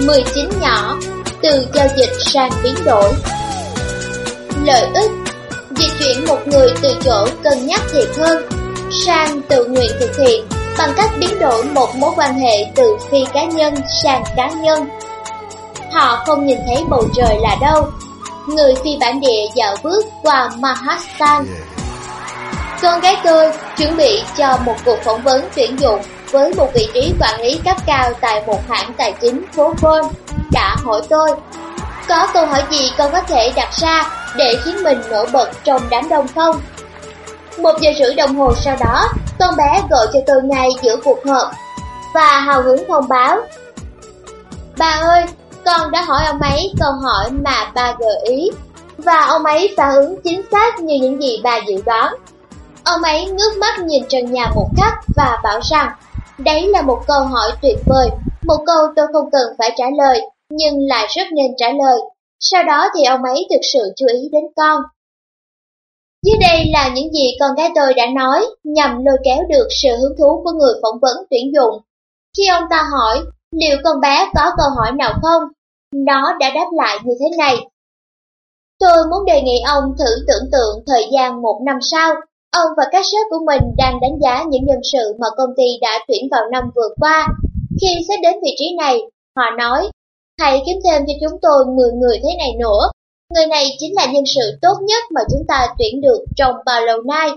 19 nhỏ, từ giao dịch sang biến đổi. Lợi ích Di chuyển một người từ chỗ cân nhắc thiệt hơn sang tự nguyện thực hiện bằng cách biến đổi một mối quan hệ từ phi cá nhân sang cá nhân. Họ không nhìn thấy bầu trời là đâu. Người phi bản địa dạo bước qua Manhattan. Con gái tôi chuẩn bị cho một cuộc phỏng vấn tuyển dụng với một vị trí quản lý cấp cao tại một hãng tài chính phố Vôn, đã hỏi tôi có câu hỏi gì con có thể đặt ra để khiến mình nổi bật trong đám đông không? Một giờ rưỡi đồng hồ sau đó, con bé gọi cho tôi ngay giữa cuộc họp và hào hứng thông báo. Bà ơi, con đã hỏi ông ấy câu hỏi mà bà gợi ý và ông ấy phản ứng chính xác như những gì bà dự đoán. Ông ấy ngước mắt nhìn trần nhà một cách và bảo rằng đấy là một câu hỏi tuyệt vời, một câu tôi không cần phải trả lời nhưng lại rất nên trả lời. Sau đó thì ông ấy thực sự chú ý đến con. Dưới đây là những gì con gái tôi đã nói nhằm lôi kéo được sự hứng thú của người phỏng vấn tuyển dụng. Khi ông ta hỏi liệu con bé có câu hỏi nào không, nó đã đáp lại như thế này. Tôi muốn đề nghị ông thử tưởng tượng thời gian một năm sau, ông và các sếp của mình đang đánh giá những nhân sự mà công ty đã tuyển vào năm vừa qua. Khi xét đến vị trí này, họ nói, hãy kiếm thêm cho chúng tôi 10 người thế này nữa, Người này chính là nhân sự tốt nhất mà chúng ta tuyển được trong bao lâu nay.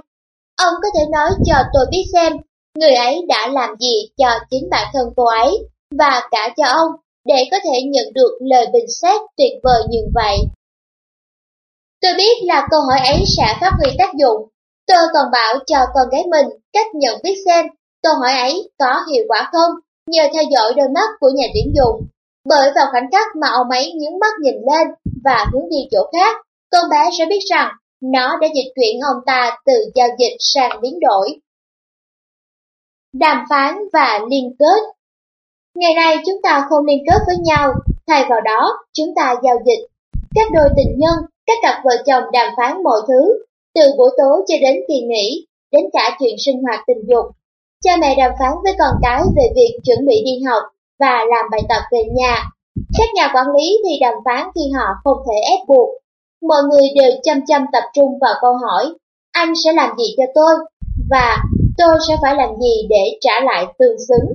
Ông có thể nói cho tôi biết xem, người ấy đã làm gì cho chính bản thân cô ấy, và cả cho ông, để có thể nhận được lời bình xét tuyệt vời như vậy. Tôi biết là câu hỏi ấy sẽ phát huy tác dụng. Tôi còn bảo cho con gái mình cách nhận biết xem câu hỏi ấy có hiệu quả không nhờ theo dõi đôi mắt của nhà tuyển dụng. Bởi vào khoảnh khắc mà ông ấy nhướng mắt nhìn lên và hướng đi chỗ khác, con bé sẽ biết rằng nó đã dịch chuyển ông ta từ giao dịch sang biến đổi. Đàm phán và liên kết Ngày nay chúng ta không liên kết với nhau, thay vào đó chúng ta giao dịch. Các đôi tình nhân, các cặp vợ chồng đàm phán mọi thứ, từ buổi tối cho đến kỳ nghỉ, đến cả chuyện sinh hoạt tình dục. Cha mẹ đàm phán với con cái về việc chuẩn bị đi học và làm bài tập về nhà các nhà quản lý thì đàm phán khi họ không thể ép buộc. Mọi người đều chăm chăm tập trung vào câu hỏi, anh sẽ làm gì cho tôi? Và tôi sẽ phải làm gì để trả lại tương xứng?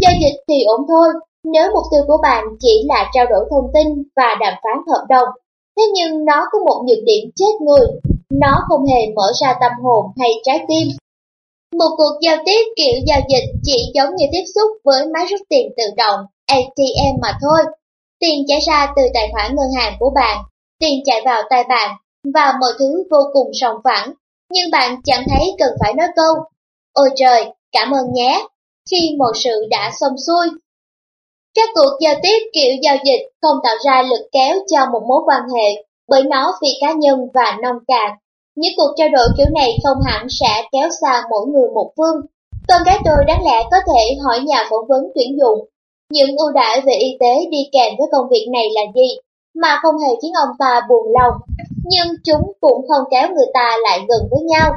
Giao dịch thì ổn thôi, nếu mục tiêu của bạn chỉ là trao đổi thông tin và đàm phán hợp đồng. Thế nhưng nó có một nhược điểm chết người, nó không hề mở ra tâm hồn hay trái tim. Một cuộc giao tiếp kiểu giao dịch chỉ giống như tiếp xúc với máy rút tiền tự động ATM mà thôi. Tiền chảy ra từ tài khoản ngân hàng của bạn, tiền chạy vào tay bạn, và mọi thứ vô cùng sòng phẳng, nhưng bạn chẳng thấy cần phải nói câu, ôi trời, cảm ơn nhé, khi mọi sự đã xong xuôi. Các cuộc giao tiếp kiểu giao dịch không tạo ra lực kéo cho một mối quan hệ, bởi nó vì cá nhân và nông cạn. Những cuộc trao đổi kiểu này không hẳn sẽ kéo xa mỗi người một phương. Con gái tôi đáng lẽ có thể hỏi nhà phỏng vấn tuyển dụng những ưu đãi về y tế đi kèm với công việc này là gì, mà không hề khiến ông ta buồn lòng, nhưng chúng cũng không kéo người ta lại gần với nhau.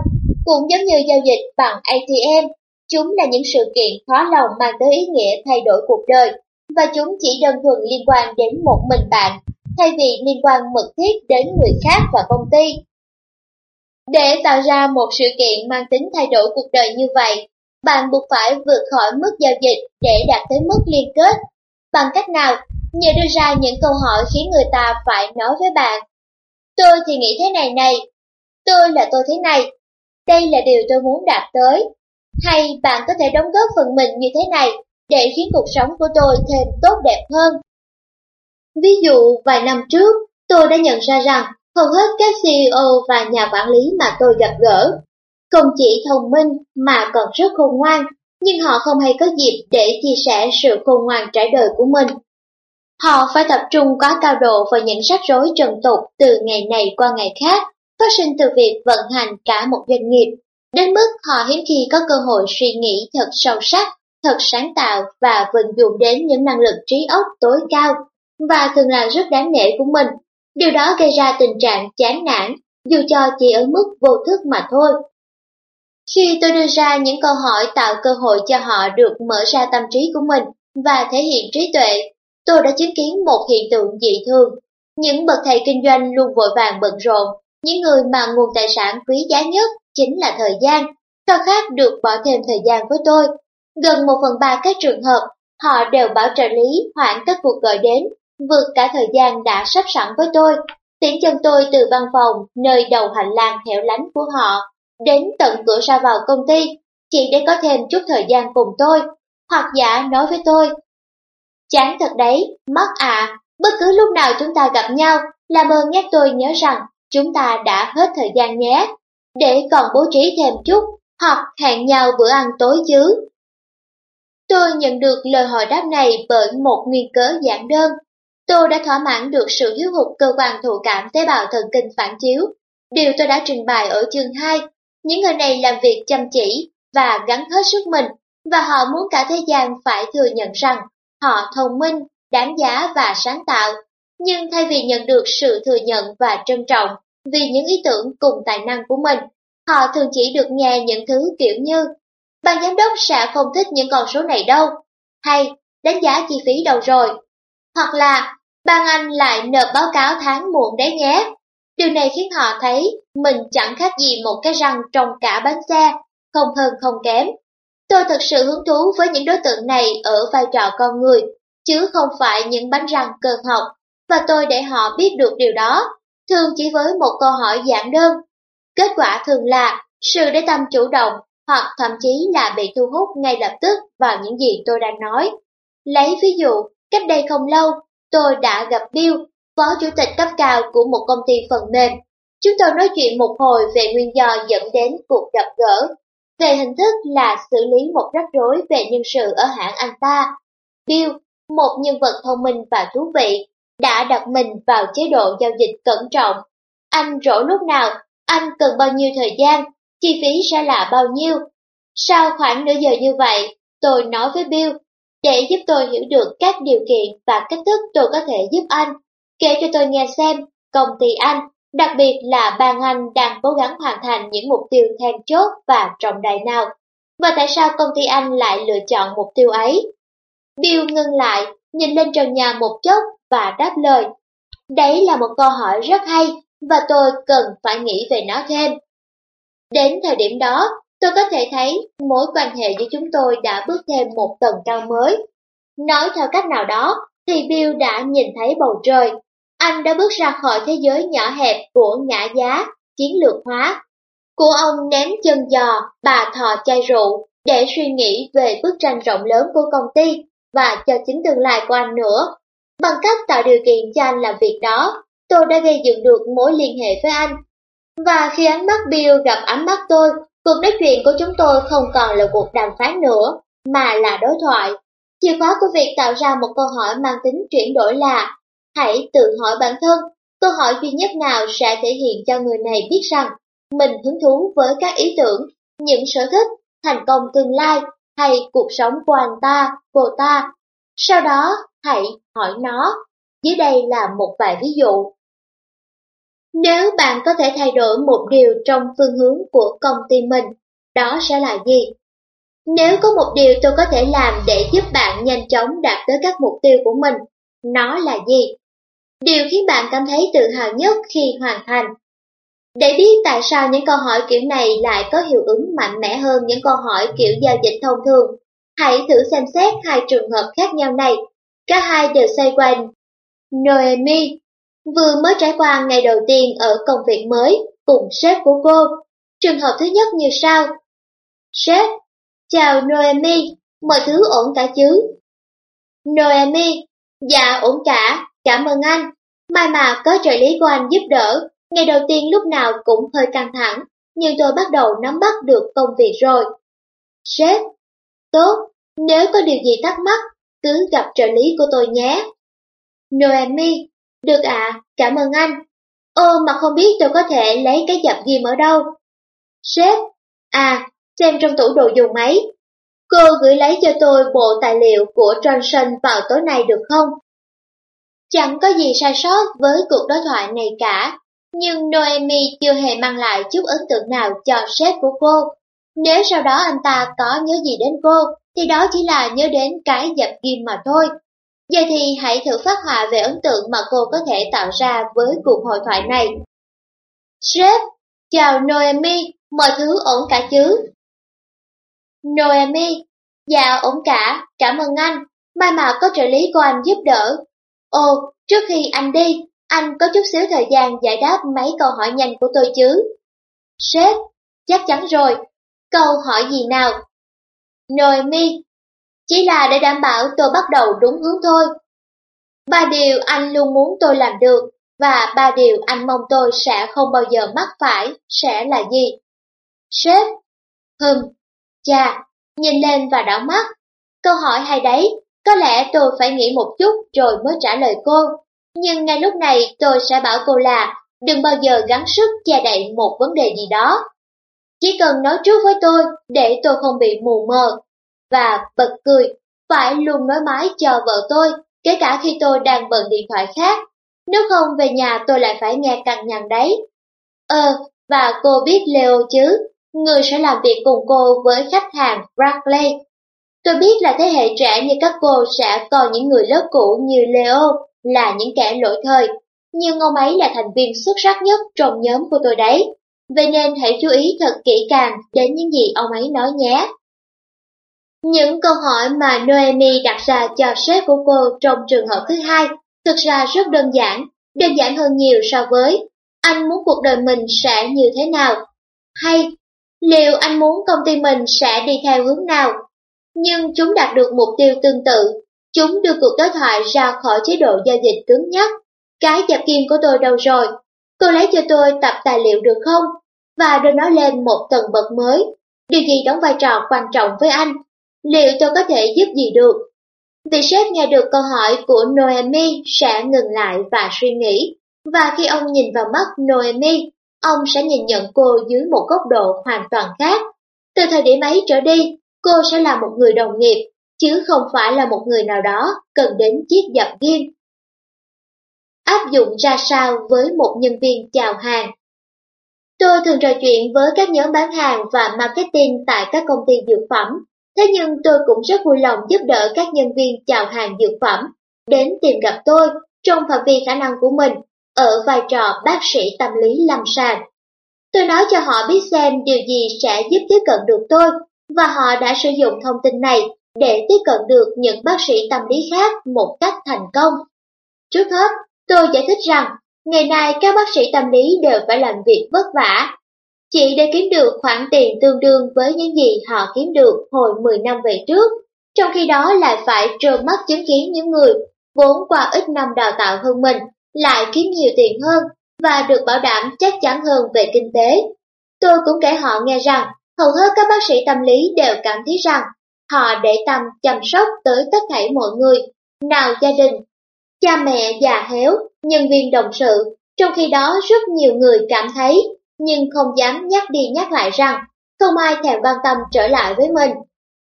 Cũng giống như giao dịch bằng ATM, chúng là những sự kiện khó lòng mang tới ý nghĩa thay đổi cuộc đời, và chúng chỉ đơn thuần liên quan đến một mình bạn, thay vì liên quan mật thiết đến người khác và công ty. Để tạo ra một sự kiện mang tính thay đổi cuộc đời như vậy, bạn buộc phải vượt khỏi mức giao dịch để đạt tới mức liên kết. Bằng cách nào? Nhờ đưa ra những câu hỏi khiến người ta phải nói với bạn. Tôi thì nghĩ thế này này, tôi là tôi thế này, đây là điều tôi muốn đạt tới. Hay bạn có thể đóng góp phần mình như thế này để khiến cuộc sống của tôi thêm tốt đẹp hơn. Ví dụ, vài năm trước, tôi đã nhận ra rằng hầu hết các CEO và nhà quản lý mà tôi gặp gỡ không chỉ thông minh mà còn rất khôn ngoan, nhưng họ không hay có dịp để chia sẻ sự khôn ngoan trải đời của mình. Họ phải tập trung quá cao độ vào những rắc rối trần tục từ ngày này qua ngày khác, phát sinh từ việc vận hành cả một doanh nghiệp, đến mức họ hiếm khi có cơ hội suy nghĩ thật sâu sắc, thật sáng tạo và vận dụng đến những năng lực trí óc tối cao, và thường là rất đáng nể của mình. Điều đó gây ra tình trạng chán nản, dù cho chỉ ở mức vô thức mà thôi. Khi tôi đưa ra những câu hỏi tạo cơ hội cho họ được mở ra tâm trí của mình và thể hiện trí tuệ, tôi đã chứng kiến một hiện tượng dị thường. Những bậc thầy kinh doanh luôn vội vàng bận rộn, những người mà nguồn tài sản quý giá nhất chính là thời gian, khao khát được bỏ thêm thời gian với tôi. Gần một phần ba các trường hợp, họ đều bảo trợ lý hoãn các cuộc gọi đến, vượt cả thời gian đã sắp sẵn với tôi, tiễn chân tôi từ văn phòng, nơi đầu hành lang hẻo lánh của họ, đến tận cửa ra vào công ty, chỉ để có thêm chút thời gian cùng tôi, hoặc giả nói với tôi. Chán thật đấy, mất à, bất cứ lúc nào chúng ta gặp nhau, làm ơn nhắc tôi nhớ rằng chúng ta đã hết thời gian nhé, để còn bố trí thêm chút, hoặc hẹn nhau bữa ăn tối chứ. Tôi nhận được lời hỏi đáp này bởi một nguyên cớ giản đơn. Tôi đã thỏa mãn được sự thiếu hụt cơ quan thụ cảm tế bào thần kinh phản chiếu. Điều tôi đã trình bày ở chương 2, những người này làm việc chăm chỉ và gắn hết sức mình, và họ muốn cả thế gian phải thừa nhận rằng họ thông minh, đáng giá và sáng tạo. Nhưng thay vì nhận được sự thừa nhận và trân trọng vì những ý tưởng cùng tài năng của mình, họ thường chỉ được nghe những thứ kiểu như Ban giám đốc sẽ không thích những con số này đâu, hay đánh giá chi phí đâu rồi, hoặc là ban anh lại nộp báo cáo tháng muộn đấy nhé. Điều này khiến họ thấy mình chẳng khác gì một cái răng trong cả bánh xe, không hơn không kém. Tôi thật sự hứng thú với những đối tượng này ở vai trò con người, chứ không phải những bánh răng cơ học, và tôi để họ biết được điều đó, thường chỉ với một câu hỏi giản đơn. Kết quả thường là sự để tâm chủ động hoặc thậm chí là bị thu hút ngay lập tức vào những gì tôi đang nói. Lấy ví dụ, cách đây không lâu, tôi đã gặp Bill, phó chủ tịch cấp cao của một công ty phần mềm. Chúng tôi nói chuyện một hồi về nguyên do dẫn đến cuộc gặp gỡ. Về hình thức là xử lý một rắc rối về nhân sự ở hãng anh ta. Bill, một nhân vật thông minh và thú vị, đã đặt mình vào chế độ giao dịch cẩn trọng. Anh rỗ lúc nào, anh cần bao nhiêu thời gian chi phí sẽ là bao nhiêu. Sau khoảng nửa giờ như vậy, tôi nói với Bill, để giúp tôi hiểu được các điều kiện và cách thức tôi có thể giúp anh. Kể cho tôi nghe xem, công ty anh, đặc biệt là ban anh đang cố gắng hoàn thành những mục tiêu then chốt và trọng đại nào. Và tại sao công ty anh lại lựa chọn mục tiêu ấy? Bill ngưng lại, nhìn lên trần nhà một chốc và đáp lời. Đấy là một câu hỏi rất hay và tôi cần phải nghĩ về nó thêm. Đến thời điểm đó, tôi có thể thấy mối quan hệ giữa chúng tôi đã bước thêm một tầng cao mới. Nói theo cách nào đó, thì Bill đã nhìn thấy bầu trời. Anh đã bước ra khỏi thế giới nhỏ hẹp của ngã giá, chiến lược hóa. Của ông ném chân giò, bà thò chai rượu, để suy nghĩ về bức tranh rộng lớn của công ty và cho chính tương lai của anh nữa. Bằng cách tạo điều kiện cho anh làm việc đó, tôi đã gây dựng được mối liên hệ với anh và khi ánh mắt Bill gặp ánh mắt tôi, cuộc nói chuyện của chúng tôi không còn là cuộc đàm phán nữa, mà là đối thoại. Chìa khóa của việc tạo ra một câu hỏi mang tính chuyển đổi là Hãy tự hỏi bản thân, câu hỏi duy nhất nào sẽ thể hiện cho người này biết rằng mình hứng thú với các ý tưởng, những sở thích, thành công tương lai hay cuộc sống của anh ta, cô ta. Sau đó, hãy hỏi nó. Dưới đây là một vài ví dụ. Nếu bạn có thể thay đổi một điều trong phương hướng của công ty mình, đó sẽ là gì? Nếu có một điều tôi có thể làm để giúp bạn nhanh chóng đạt tới các mục tiêu của mình, nó là gì? Điều khiến bạn cảm thấy tự hào nhất khi hoàn thành. Để biết tại sao những câu hỏi kiểu này lại có hiệu ứng mạnh mẽ hơn những câu hỏi kiểu giao dịch thông thường, hãy thử xem xét hai trường hợp khác nhau này. Cả hai đều xoay quanh Noemi Vừa mới trải qua ngày đầu tiên ở công việc mới cùng sếp của cô. Trường hợp thứ nhất như sau. Sếp, chào Noemi, mọi thứ ổn cả chứ? Noemi, dạ ổn cả, cảm ơn anh. May mà có trợ lý của anh giúp đỡ, ngày đầu tiên lúc nào cũng hơi căng thẳng, nhưng tôi bắt đầu nắm bắt được công việc rồi. Sếp, tốt, nếu có điều gì thắc mắc, cứ gặp trợ lý của tôi nhé. Noemi, được ạ, cảm ơn anh. Ô mà không biết tôi có thể lấy cái dập ghim ở đâu. Sếp, à, xem trong tủ đồ dùng máy. Cô gửi lấy cho tôi bộ tài liệu của Johnson vào tối nay được không? Chẳng có gì sai sót với cuộc đối thoại này cả, nhưng Noemi chưa hề mang lại chút ấn tượng nào cho sếp của cô. Nếu sau đó anh ta có nhớ gì đến cô, thì đó chỉ là nhớ đến cái dập ghim mà thôi. Giờ thì hãy thử phát họa về ấn tượng mà cô có thể tạo ra với cuộc hội thoại này. Sếp, chào Noemi, mọi thứ ổn cả chứ? Noemi, dạ ổn cả, cảm ơn anh, may mà có trợ lý của anh giúp đỡ. Ồ, trước khi anh đi, anh có chút xíu thời gian giải đáp mấy câu hỏi nhanh của tôi chứ? Sếp, chắc chắn rồi, câu hỏi gì nào? Noemi, chỉ là để đảm bảo tôi bắt đầu đúng hướng thôi. Ba điều anh luôn muốn tôi làm được, và ba điều anh mong tôi sẽ không bao giờ mắc phải sẽ là gì? Sếp, hừm, cha, nhìn lên và đảo mắt. Câu hỏi hay đấy, có lẽ tôi phải nghĩ một chút rồi mới trả lời cô. Nhưng ngay lúc này tôi sẽ bảo cô là đừng bao giờ gắng sức che đậy một vấn đề gì đó. Chỉ cần nói trước với tôi để tôi không bị mù mờ. Và bật cười, phải luôn nói mái cho vợ tôi, kể cả khi tôi đang bận điện thoại khác. Nếu không về nhà tôi lại phải nghe cằn nhằn đấy. Ờ, và cô biết Leo chứ, người sẽ làm việc cùng cô với khách hàng Bradley. Tôi biết là thế hệ trẻ như các cô sẽ coi những người lớp cũ như Leo là những kẻ lỗi thời, nhưng ông ấy là thành viên xuất sắc nhất trong nhóm của tôi đấy. Vậy nên hãy chú ý thật kỹ càng đến những gì ông ấy nói nhé. Những câu hỏi mà Noemi đặt ra cho sếp của cô trong trường hợp thứ hai thực ra rất đơn giản, đơn giản hơn nhiều so với anh muốn cuộc đời mình sẽ như thế nào, hay liệu anh muốn công ty mình sẽ đi theo hướng nào. Nhưng chúng đạt được mục tiêu tương tự, chúng đưa cuộc đối thoại ra khỏi chế độ giao dịch cứng nhắc. Cái dạp kim của tôi đâu rồi? Cô lấy cho tôi tập tài liệu được không? Và đưa nó lên một tầng bậc mới. Điều gì đóng vai trò quan trọng với anh? Liệu tôi có thể giúp gì được? Vị sếp nghe được câu hỏi của Noemi sẽ ngừng lại và suy nghĩ, và khi ông nhìn vào mắt Noemi, ông sẽ nhìn nhận cô dưới một góc độ hoàn toàn khác. Từ thời điểm ấy trở đi, cô sẽ là một người đồng nghiệp, chứ không phải là một người nào đó cần đến chiếc dập ghim. Áp dụng ra sao với một nhân viên chào hàng? Tôi thường trò chuyện với các nhóm bán hàng và marketing tại các công ty dược phẩm Thế nhưng tôi cũng rất vui lòng giúp đỡ các nhân viên chào hàng dược phẩm đến tìm gặp tôi trong phạm vi khả năng của mình ở vai trò bác sĩ tâm lý lâm sàng. Tôi nói cho họ biết xem điều gì sẽ giúp tiếp cận được tôi và họ đã sử dụng thông tin này để tiếp cận được những bác sĩ tâm lý khác một cách thành công. Trước hết, tôi giải thích rằng ngày nay các bác sĩ tâm lý đều phải làm việc vất vả chỉ để kiếm được khoản tiền tương đương với những gì họ kiếm được hồi 10 năm về trước, trong khi đó lại phải trơ mắt chứng kiến những người vốn qua ít năm đào tạo hơn mình lại kiếm nhiều tiền hơn và được bảo đảm chắc chắn hơn về kinh tế. Tôi cũng kể họ nghe rằng hầu hết các bác sĩ tâm lý đều cảm thấy rằng họ để tâm chăm sóc tới tất thảy mọi người, nào gia đình, cha mẹ già héo, nhân viên đồng sự, trong khi đó rất nhiều người cảm thấy nhưng không dám nhắc đi nhắc lại rằng không ai thèm quan tâm trở lại với mình.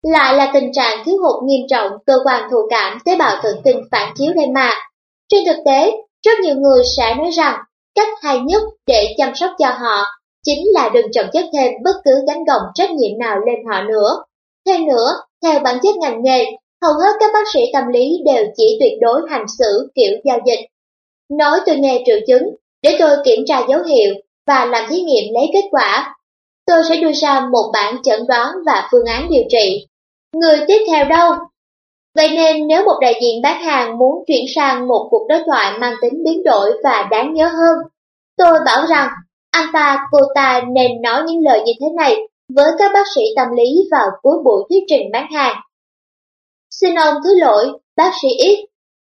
Lại là tình trạng thiếu hụt nghiêm trọng cơ quan thụ cảm tế bào thần kinh phản chiếu đây mà. Trên thực tế, rất nhiều người sẽ nói rằng cách hay nhất để chăm sóc cho họ chính là đừng chồng chất thêm bất cứ gánh gồng trách nhiệm nào lên họ nữa. Thêm nữa, theo bản chất ngành nghề, hầu hết các bác sĩ tâm lý đều chỉ tuyệt đối hành xử kiểu giao dịch. Nói tôi nghe triệu chứng, để tôi kiểm tra dấu hiệu và làm thí nghiệm lấy kết quả. Tôi sẽ đưa ra một bản chẩn đoán và phương án điều trị. Người tiếp theo đâu? Vậy nên nếu một đại diện bán hàng muốn chuyển sang một cuộc đối thoại mang tính biến đổi và đáng nhớ hơn, tôi bảo rằng anh ta, cô ta nên nói những lời như thế này với các bác sĩ tâm lý vào cuối buổi thuyết trình bán hàng. Xin ông thứ lỗi, bác sĩ X,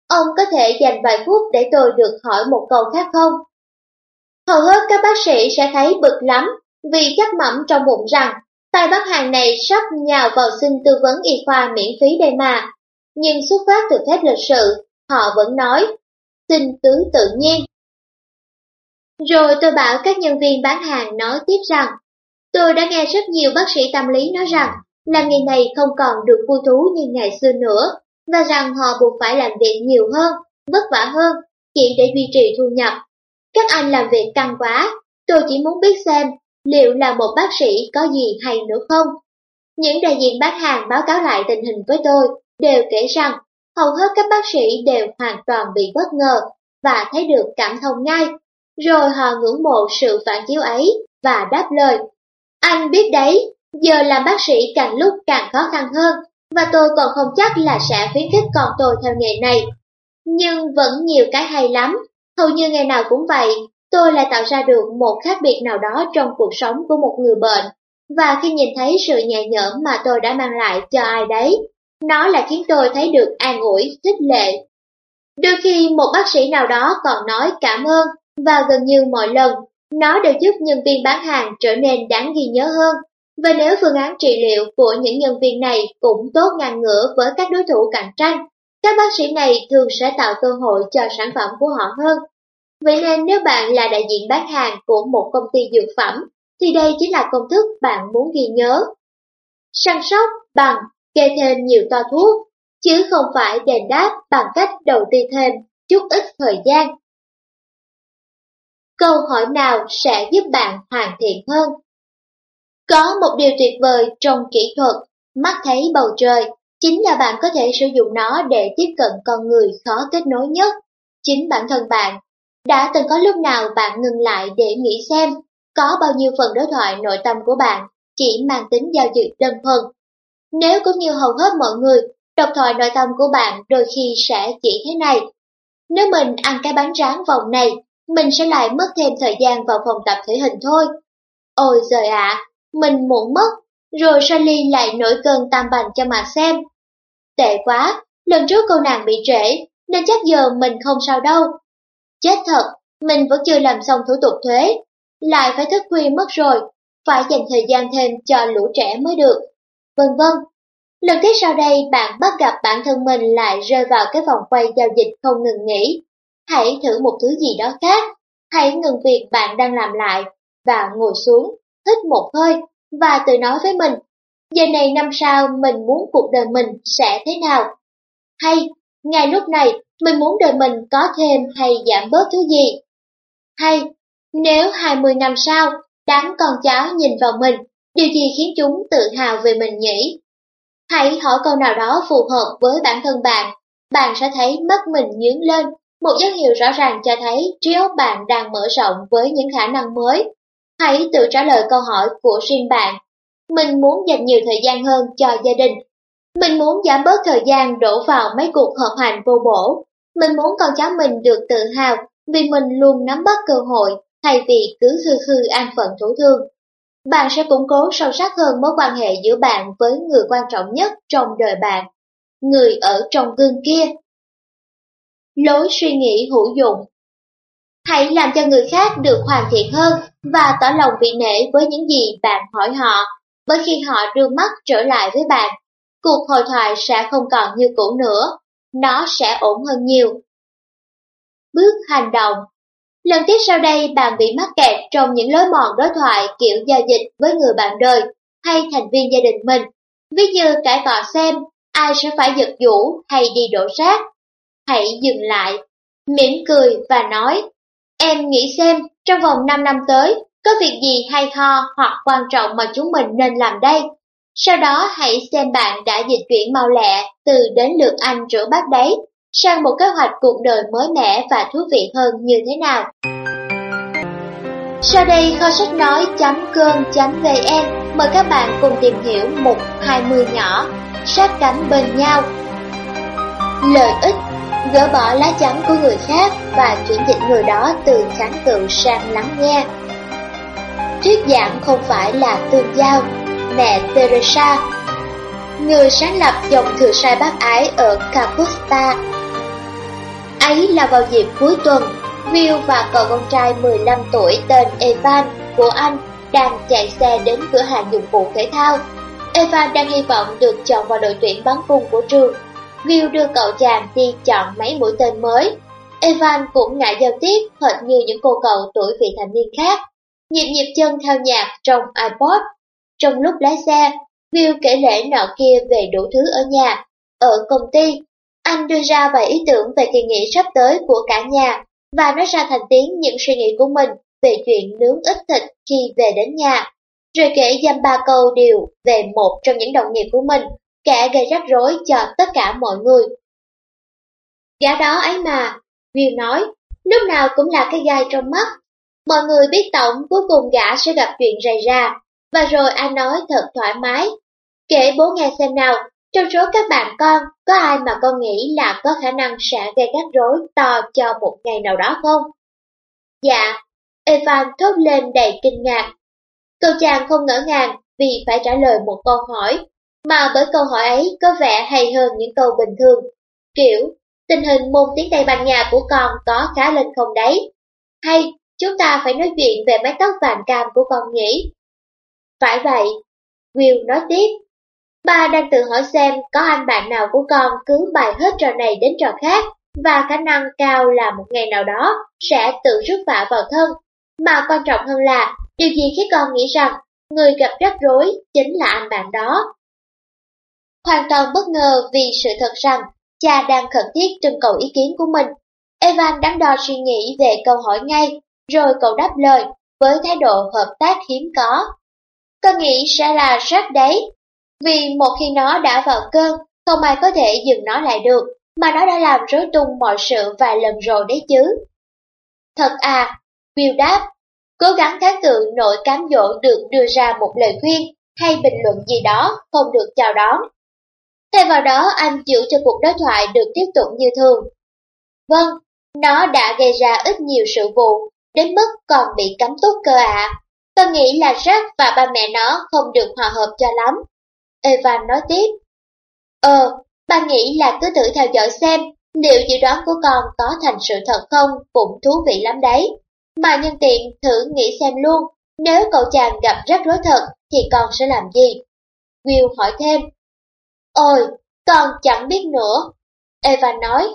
ông có thể dành vài phút để tôi được hỏi một câu khác không? Hầu hết các bác sĩ sẽ thấy bực lắm vì chắc mẩm trong bụng rằng tay bác hàng này sắp nhào vào xin tư vấn y khoa miễn phí đây mà. Nhưng xuất phát từ phép lịch sự, họ vẫn nói, xin tứ tự nhiên. Rồi tôi bảo các nhân viên bán hàng nói tiếp rằng, tôi đã nghe rất nhiều bác sĩ tâm lý nói rằng, làm nghề này không còn được vui thú như ngày xưa nữa, và rằng họ buộc phải làm việc nhiều hơn, vất vả hơn, chỉ để duy trì thu nhập. Các anh làm việc căng quá, tôi chỉ muốn biết xem liệu là một bác sĩ có gì hay nữa không. Những đại diện bán hàng báo cáo lại tình hình với tôi đều kể rằng hầu hết các bác sĩ đều hoàn toàn bị bất ngờ và thấy được cảm thông ngay. Rồi họ ngưỡng mộ sự phản chiếu ấy và đáp lời. Anh biết đấy, giờ làm bác sĩ càng lúc càng khó khăn hơn, và tôi còn không chắc là sẽ khuyến khích con tôi theo nghề này. Nhưng vẫn nhiều cái hay lắm, hầu như ngày nào cũng vậy, tôi lại tạo ra được một khác biệt nào đó trong cuộc sống của một người bệnh. Và khi nhìn thấy sự nhẹ nhõm mà tôi đã mang lại cho ai đấy, nó lại khiến tôi thấy được an ủi, thích lệ. Đôi khi một bác sĩ nào đó còn nói cảm ơn, và gần như mọi lần, nó đều giúp nhân viên bán hàng trở nên đáng ghi nhớ hơn. Và nếu phương án trị liệu của những nhân viên này cũng tốt ngang ngửa với các đối thủ cạnh tranh, các bác sĩ này thường sẽ tạo cơ hội cho sản phẩm của họ hơn. Vậy nên nếu bạn là đại diện bán hàng của một công ty dược phẩm, thì đây chính là công thức bạn muốn ghi nhớ. Săn sóc bằng kê thêm nhiều toa thuốc, chứ không phải đền đáp bằng cách đầu tư thêm chút ít thời gian. Câu hỏi nào sẽ giúp bạn hoàn thiện hơn? Có một điều tuyệt vời trong kỹ thuật, mắt thấy bầu trời, chính là bạn có thể sử dụng nó để tiếp cận con người khó kết nối nhất, chính bản thân bạn. Đã từng có lúc nào bạn ngừng lại để nghĩ xem có bao nhiêu phần đối thoại nội tâm của bạn chỉ mang tính giao dịch đơn thuần. Nếu cũng như hầu hết mọi người, độc thoại nội tâm của bạn đôi khi sẽ chỉ thế này. Nếu mình ăn cái bánh rán vòng này, mình sẽ lại mất thêm thời gian vào phòng tập thể hình thôi. Ôi giời ạ, mình muộn mất, rồi Sally lại nổi cơn tam bành cho mà xem. Tệ quá, lần trước cô nàng bị trễ, nên chắc giờ mình không sao đâu. Chết thật, mình vẫn chưa làm xong thủ tục thuế, lại phải thức khuya mất rồi, phải dành thời gian thêm cho lũ trẻ mới được. Vân vân. Lần tiếp sau đây bạn bắt gặp bản thân mình lại rơi vào cái vòng quay giao dịch không ngừng nghỉ. Hãy thử một thứ gì đó khác, hãy ngừng việc bạn đang làm lại và ngồi xuống, hít một hơi và tự nói với mình, giờ này năm sau mình muốn cuộc đời mình sẽ thế nào? Hay, ngay lúc này mình muốn đời mình có thêm hay giảm bớt thứ gì? Hay, nếu 20 năm sau, đám con cháu nhìn vào mình, điều gì khiến chúng tự hào về mình nhỉ? Hãy hỏi câu nào đó phù hợp với bản thân bạn, bạn sẽ thấy mắt mình nhướng lên, một dấu hiệu rõ ràng cho thấy trí óc bạn đang mở rộng với những khả năng mới. Hãy tự trả lời câu hỏi của riêng bạn. Mình muốn dành nhiều thời gian hơn cho gia đình. Mình muốn giảm bớt thời gian đổ vào mấy cuộc họp hành vô bổ. Mình muốn con cháu mình được tự hào vì mình luôn nắm bắt cơ hội thay vì cứ hư hư an phận thủ thương. Bạn sẽ củng cố sâu sắc hơn mối quan hệ giữa bạn với người quan trọng nhất trong đời bạn, người ở trong gương kia. Lối suy nghĩ hữu dụng Hãy làm cho người khác được hoàn thiện hơn và tỏ lòng vị nể với những gì bạn hỏi họ, bởi khi họ đưa mắt trở lại với bạn, cuộc hội thoại sẽ không còn như cũ nữa, nó sẽ ổn hơn nhiều. Bước hành động Lần tiếp sau đây bạn bị mắc kẹt trong những lối mòn đối thoại kiểu giao dịch với người bạn đời hay thành viên gia đình mình, ví như cãi cọ xem ai sẽ phải giật vũ hay đi đổ rác. Hãy dừng lại, mỉm cười và nói, em nghĩ xem trong vòng 5 năm tới có việc gì hay ho hoặc quan trọng mà chúng mình nên làm đây. Sau đó hãy xem bạn đã dịch chuyển mau lẹ từ đến lượt anh rửa bát đấy sang một kế hoạch cuộc đời mới mẻ và thú vị hơn như thế nào. Sau đây kho sách nói.com.vn mời các bạn cùng tìm hiểu mục 20 nhỏ, sát cánh bên nhau. Lợi ích Gỡ bỏ lá chắn của người khác và chuyển dịch người đó từ kháng cự sang lắng nghe. Thuyết giảng không phải là tương giao, mẹ Teresa Người sáng lập dòng thừa sai bác ái ở Kakusta Ấy là vào dịp cuối tuần, Will và cậu con trai 15 tuổi tên Evan của anh đang chạy xe đến cửa hàng dụng cụ thể thao. Evan đang hy vọng được chọn vào đội tuyển bắn cung của trường. Will đưa cậu chàng đi chọn mấy mũi tên mới. Evan cũng ngại giao tiếp hệt như những cô cậu tuổi vị thành niên khác. Nhịp nhịp chân theo nhạc trong iPod. Trong lúc lái xe, Will kể lễ nọ kia về đủ thứ ở nhà, ở công ty anh đưa ra vài ý tưởng về kỳ nghỉ sắp tới của cả nhà và nói ra thành tiếng những suy nghĩ của mình về chuyện nướng ít thịt khi về đến nhà. Rồi kể dăm ba câu điều về một trong những đồng nghiệp của mình, kẻ gây rắc rối cho tất cả mọi người. Gã đó ấy mà, Will nói, lúc nào cũng là cái gai trong mắt. Mọi người biết tổng cuối cùng gã sẽ gặp chuyện rầy ra, và rồi anh nói thật thoải mái. Kể bố nghe xem nào, trong số các bạn con, có ai mà con nghĩ là có khả năng sẽ gây rắc rối to cho một ngày nào đó không? Dạ, Evan thốt lên đầy kinh ngạc. Cậu chàng không ngỡ ngàng vì phải trả lời một câu hỏi, mà bởi câu hỏi ấy có vẻ hay hơn những câu bình thường. Kiểu, tình hình môn tiếng Tây Ban Nha của con có khá lên không đấy? Hay, chúng ta phải nói chuyện về mái tóc vàng cam của con nhỉ? Phải vậy, Will nói tiếp. Ba đang tự hỏi xem có anh bạn nào của con cứ bài hết trò này đến trò khác, và khả năng cao là một ngày nào đó sẽ tự rước vạ vào thân. Mà quan trọng hơn là, điều gì khiến con nghĩ rằng người gặp rắc rối chính là anh bạn đó. Hoàn toàn bất ngờ vì sự thật rằng cha đang khẩn thiết trưng cầu ý kiến của mình. Evan đắn đo suy nghĩ về câu hỏi ngay, rồi cậu đáp lời với thái độ hợp tác hiếm có. Con nghĩ sẽ là rất đấy, vì một khi nó đã vào cơn, không ai có thể dừng nó lại được, mà nó đã làm rối tung mọi sự vài lần rồi đấy chứ. Thật à, Will đáp, cố gắng kháng cự nỗi cám dỗ được đưa ra một lời khuyên hay bình luận gì đó không được chào đón. Thay vào đó anh giữ cho cuộc đối thoại được tiếp tục như thường. Vâng, nó đã gây ra ít nhiều sự vụ, đến mức còn bị cấm túc cơ ạ. À. Tôi nghĩ là Jack và ba mẹ nó không được hòa hợp cho lắm. Evan nói tiếp. Ờ, ba nghĩ là cứ thử theo dõi xem liệu dự đoán của con có thành sự thật không cũng thú vị lắm đấy. Mà nhân tiện thử nghĩ xem luôn, nếu cậu chàng gặp rắc rối thật thì con sẽ làm gì? Will hỏi thêm. Ôi, con chẳng biết nữa. Eva nói,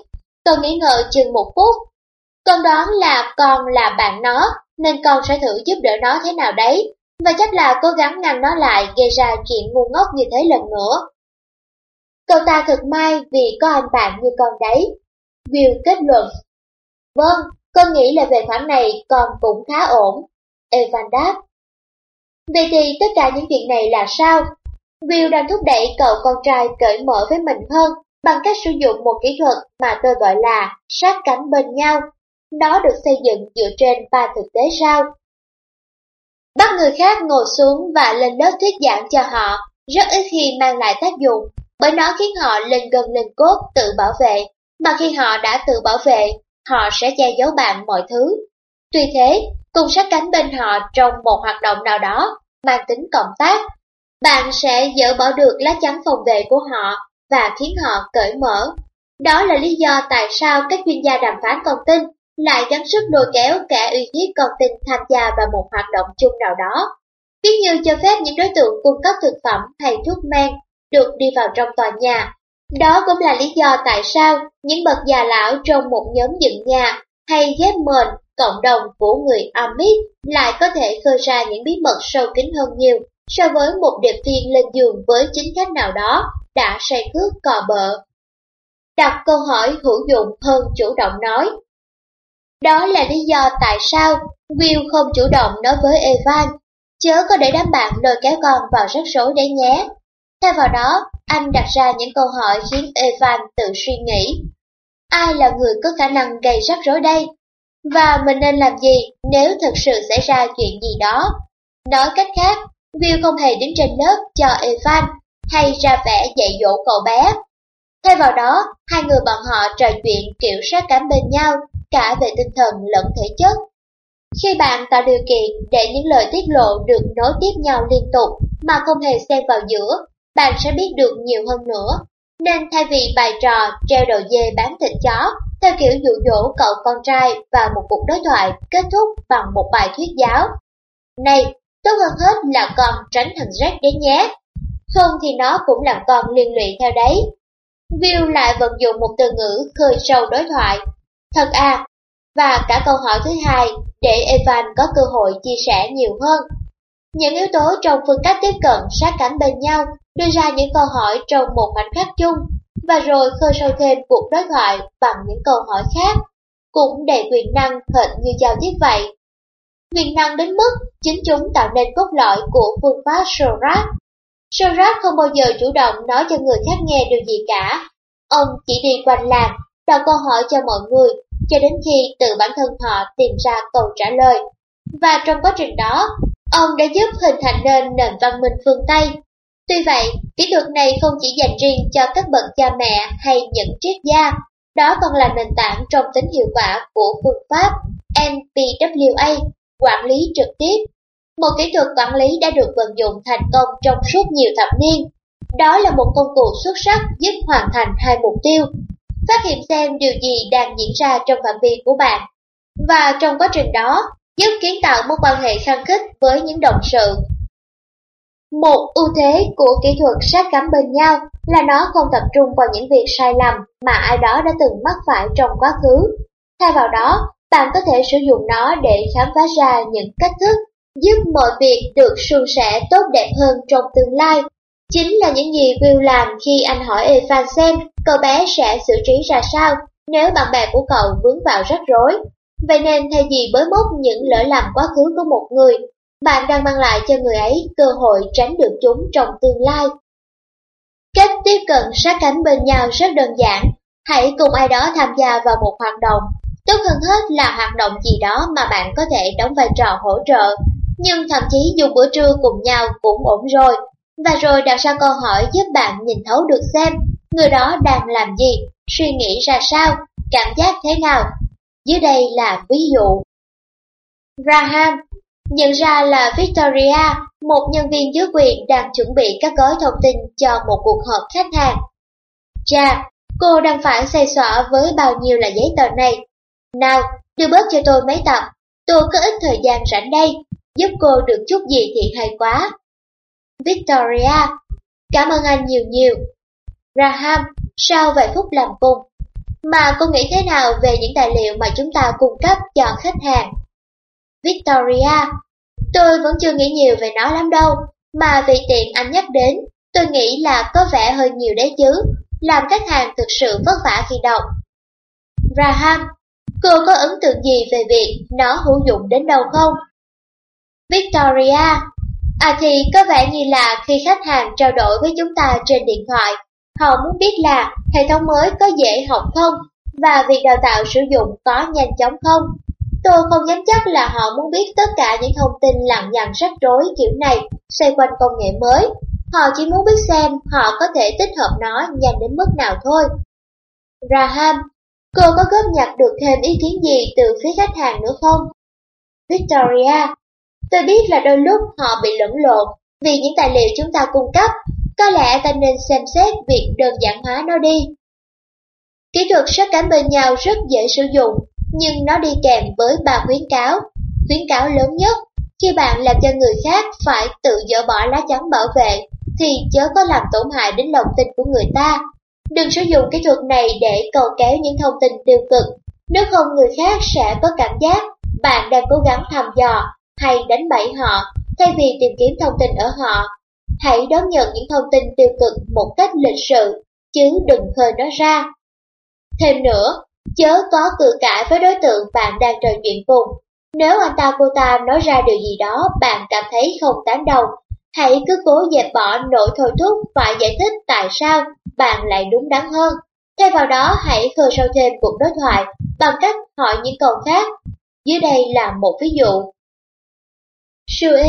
tôi nghĩ ngợi chừng một phút. Con đoán là con là bạn nó, nên con sẽ thử giúp đỡ nó thế nào đấy, và chắc là cố gắng ngăn nó lại gây ra chuyện ngu ngốc như thế lần nữa. Cậu ta thật may vì có anh bạn như con đấy. Will kết luận. Vâng, con nghĩ là về khoản này con cũng khá ổn. Evan đáp. Vậy thì tất cả những chuyện này là sao? Will đang thúc đẩy cậu con trai cởi mở với mình hơn bằng cách sử dụng một kỹ thuật mà tôi gọi là sát cánh bên nhau. Nó được xây dựng dựa trên ba thực tế sau. Bắt người khác ngồi xuống và lên lớp thuyết giảng cho họ rất ít khi mang lại tác dụng, bởi nó khiến họ lên gần lên cốt tự bảo vệ, mà khi họ đã tự bảo vệ, họ sẽ che giấu bạn mọi thứ. Tuy thế, cùng sát cánh bên họ trong một hoạt động nào đó mang tính cộng tác, bạn sẽ dỡ bỏ được lá chắn phòng vệ của họ và khiến họ cởi mở. Đó là lý do tại sao các chuyên gia đàm phán còn tin lại gắng sức lôi kéo cả uy hiếp công tình tham gia vào một hoạt động chung nào đó. Ví như cho phép những đối tượng cung cấp thực phẩm hay thuốc men được đi vào trong tòa nhà. Đó cũng là lý do tại sao những bậc già lão trong một nhóm dựng nhà hay ghép mền cộng đồng của người Amit lại có thể khơi ra những bí mật sâu kín hơn nhiều so với một điệp viên lên giường với chính khách nào đó đã say cướp cò bợ. Đặt câu hỏi hữu dụng hơn chủ động nói. Đó là lý do tại sao Will không chủ động nói với Evan, chớ có để đám bạn lôi kéo con vào rắc rối đấy nhé. Thay vào đó, anh đặt ra những câu hỏi khiến Evan tự suy nghĩ. Ai là người có khả năng gây rắc rối đây? Và mình nên làm gì nếu thực sự xảy ra chuyện gì đó? Nói cách khác, Will không hề đứng trên lớp cho Evan hay ra vẻ dạy dỗ cậu bé. Thay vào đó, hai người bọn họ trò chuyện kiểu sát cánh bên nhau, cả về tinh thần lẫn thể chất. Khi bạn tạo điều kiện để những lời tiết lộ được nối tiếp nhau liên tục mà không hề xen vào giữa, bạn sẽ biết được nhiều hơn nữa. Nên thay vì bài trò treo đầu dê bán thịt chó, theo kiểu dụ dỗ cậu con trai vào một cuộc đối thoại kết thúc bằng một bài thuyết giáo. Này, tốt hơn hết là con tránh thằng Jack đấy nhé. Không thì nó cũng làm con liên lụy theo đấy. Will lại vận dụng một từ ngữ khơi sâu đối thoại. Thật à, và cả câu hỏi thứ hai để Evan có cơ hội chia sẻ nhiều hơn. Những yếu tố trong phương cách tiếp cận sát cánh bên nhau đưa ra những câu hỏi trong một khoảnh khắc chung và rồi khơi sâu thêm cuộc đối thoại bằng những câu hỏi khác, cũng đầy quyền năng hệt như giao tiếp vậy. Quyền năng đến mức chính chúng tạo nên cốt lõi của phương pháp Socrates. Socrates không bao giờ chủ động nói cho người khác nghe điều gì cả. Ông chỉ đi quanh làng, đặt câu hỏi cho mọi người, cho đến khi tự bản thân họ tìm ra câu trả lời. Và trong quá trình đó, ông đã giúp hình thành nên nền văn minh phương Tây. Tuy vậy, kỹ thuật này không chỉ dành riêng cho các bậc cha mẹ hay những triết gia, đó còn là nền tảng trong tính hiệu quả của phương pháp NPWA, quản lý trực tiếp. Một kỹ thuật quản lý đã được vận dụng thành công trong suốt nhiều thập niên. Đó là một công cụ xuất sắc giúp hoàn thành hai mục tiêu. Phát hiện xem điều gì đang diễn ra trong phạm vi của bạn. Và trong quá trình đó, giúp kiến tạo mối quan hệ khăng khích với những đồng sự. Một ưu thế của kỹ thuật sát cắm bên nhau là nó không tập trung vào những việc sai lầm mà ai đó đã từng mắc phải trong quá khứ. Thay vào đó, bạn có thể sử dụng nó để khám phá ra những cách thức giúp mọi việc được suôn sẻ tốt đẹp hơn trong tương lai. Chính là những gì Will làm khi anh hỏi Evan xem cậu bé sẽ xử trí ra sao nếu bạn bè của cậu vướng vào rắc rối. Vậy nên thay vì bới móc những lỗi lầm quá khứ của một người, bạn đang mang lại cho người ấy cơ hội tránh được chúng trong tương lai. Cách tiếp cận sát cánh bên nhau rất đơn giản, hãy cùng ai đó tham gia vào một hoạt động. Tốt hơn hết là hoạt động gì đó mà bạn có thể đóng vai trò hỗ trợ, nhưng thậm chí dùng bữa trưa cùng nhau cũng ổn rồi. Và rồi đặt ra câu hỏi giúp bạn nhìn thấu được xem người đó đang làm gì, suy nghĩ ra sao, cảm giác thế nào. Dưới đây là ví dụ. Graham nhận ra là Victoria, một nhân viên dưới quyền đang chuẩn bị các gói thông tin cho một cuộc họp khách hàng. Cha, cô đang phải xoay xỏa với bao nhiêu là giấy tờ này. Nào, đưa bớt cho tôi mấy tập, tôi có ít thời gian rảnh đây, giúp cô được chút gì thì hay quá. Victoria, cảm ơn anh nhiều nhiều. Raham, sau vài phút làm cùng, mà cô nghĩ thế nào về những tài liệu mà chúng ta cung cấp cho khách hàng? Victoria, tôi vẫn chưa nghĩ nhiều về nó lắm đâu, mà vì tiện anh nhắc đến, tôi nghĩ là có vẻ hơi nhiều đấy chứ, làm khách hàng thực sự vất vả khi đọc. Raham, cô có ấn tượng gì về việc nó hữu dụng đến đâu không? Victoria, à thì có vẻ như là khi khách hàng trao đổi với chúng ta trên điện thoại, họ muốn biết là hệ thống mới có dễ học không và việc đào tạo sử dụng có nhanh chóng không. Tôi không dám chắc là họ muốn biết tất cả những thông tin lằng nhằng rắc rối kiểu này xoay quanh công nghệ mới. Họ chỉ muốn biết xem họ có thể tích hợp nó nhanh đến mức nào thôi. Raham, cô có góp nhặt được thêm ý kiến gì từ phía khách hàng nữa không? Victoria, tôi biết là đôi lúc họ bị lẫn lộn vì những tài liệu chúng ta cung cấp. Có lẽ ta nên xem xét việc đơn giản hóa nó đi. Kỹ thuật sát cánh bên nhau rất dễ sử dụng nhưng nó đi kèm với ba khuyến cáo. Khuyến cáo lớn nhất, khi bạn làm cho người khác phải tự dỡ bỏ lá chắn bảo vệ, thì chớ có làm tổn hại đến lòng tin của người ta. Đừng sử dụng kỹ thuật này để cầu kéo những thông tin tiêu cực, nếu không người khác sẽ có cảm giác bạn đang cố gắng thăm dò hay đánh bẫy họ thay vì tìm kiếm thông tin ở họ. Hãy đón nhận những thông tin tiêu cực một cách lịch sự, chứ đừng khơi nó ra. Thêm nữa, chớ có cự cãi với đối tượng bạn đang trò chuyện cùng. Nếu anh ta cô ta nói ra điều gì đó bạn cảm thấy không tán đồng, hãy cứ cố dẹp bỏ nỗi thôi thúc và giải thích tại sao bạn lại đúng đắn hơn. Thay vào đó hãy khơi sâu thêm cuộc đối thoại bằng cách hỏi những câu khác. Dưới đây là một ví dụ. Sue,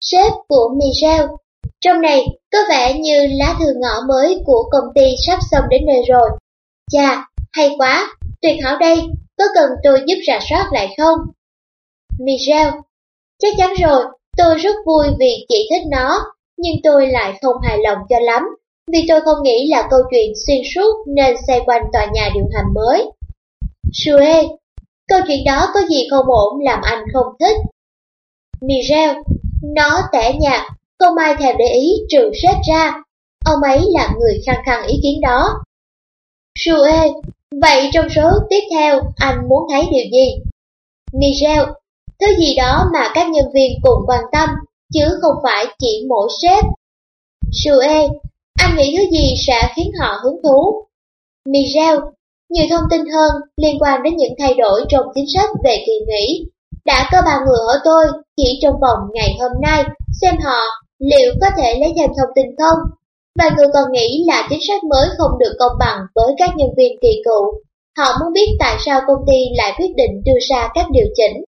sếp của Michelle. Trong này có vẻ như lá thư ngõ mới của công ty sắp xong đến nơi rồi. Chà, hay quá, Tuyệt hảo đây, có cần tôi giúp rà soát lại không? Michelle, chắc chắn rồi, tôi rất vui vì chị thích nó, nhưng tôi lại không hài lòng cho lắm, vì tôi không nghĩ là câu chuyện xuyên suốt nên xoay quanh tòa nhà điều hành mới. Sue, câu chuyện đó có gì không ổn làm anh không thích? Michelle, nó tẻ nhạt, không ai thèm để ý trừ sếp ra. Ông ấy là người khăng khăng ý kiến đó. Sue, Vậy trong số tiếp theo, anh muốn thấy điều gì? Michelle, thứ gì đó mà các nhân viên cùng quan tâm, chứ không phải chỉ mỗi sếp. Sue, anh nghĩ thứ gì sẽ khiến họ hứng thú? Michelle, nhiều thông tin hơn liên quan đến những thay đổi trong chính sách về kỳ nghỉ. Đã có ba người hỏi tôi chỉ trong vòng ngày hôm nay xem họ liệu có thể lấy thêm thông tin không Vài người còn nghĩ là chính sách mới không được công bằng với các nhân viên kỳ cựu. Họ muốn biết tại sao công ty lại quyết định đưa ra các điều chỉnh.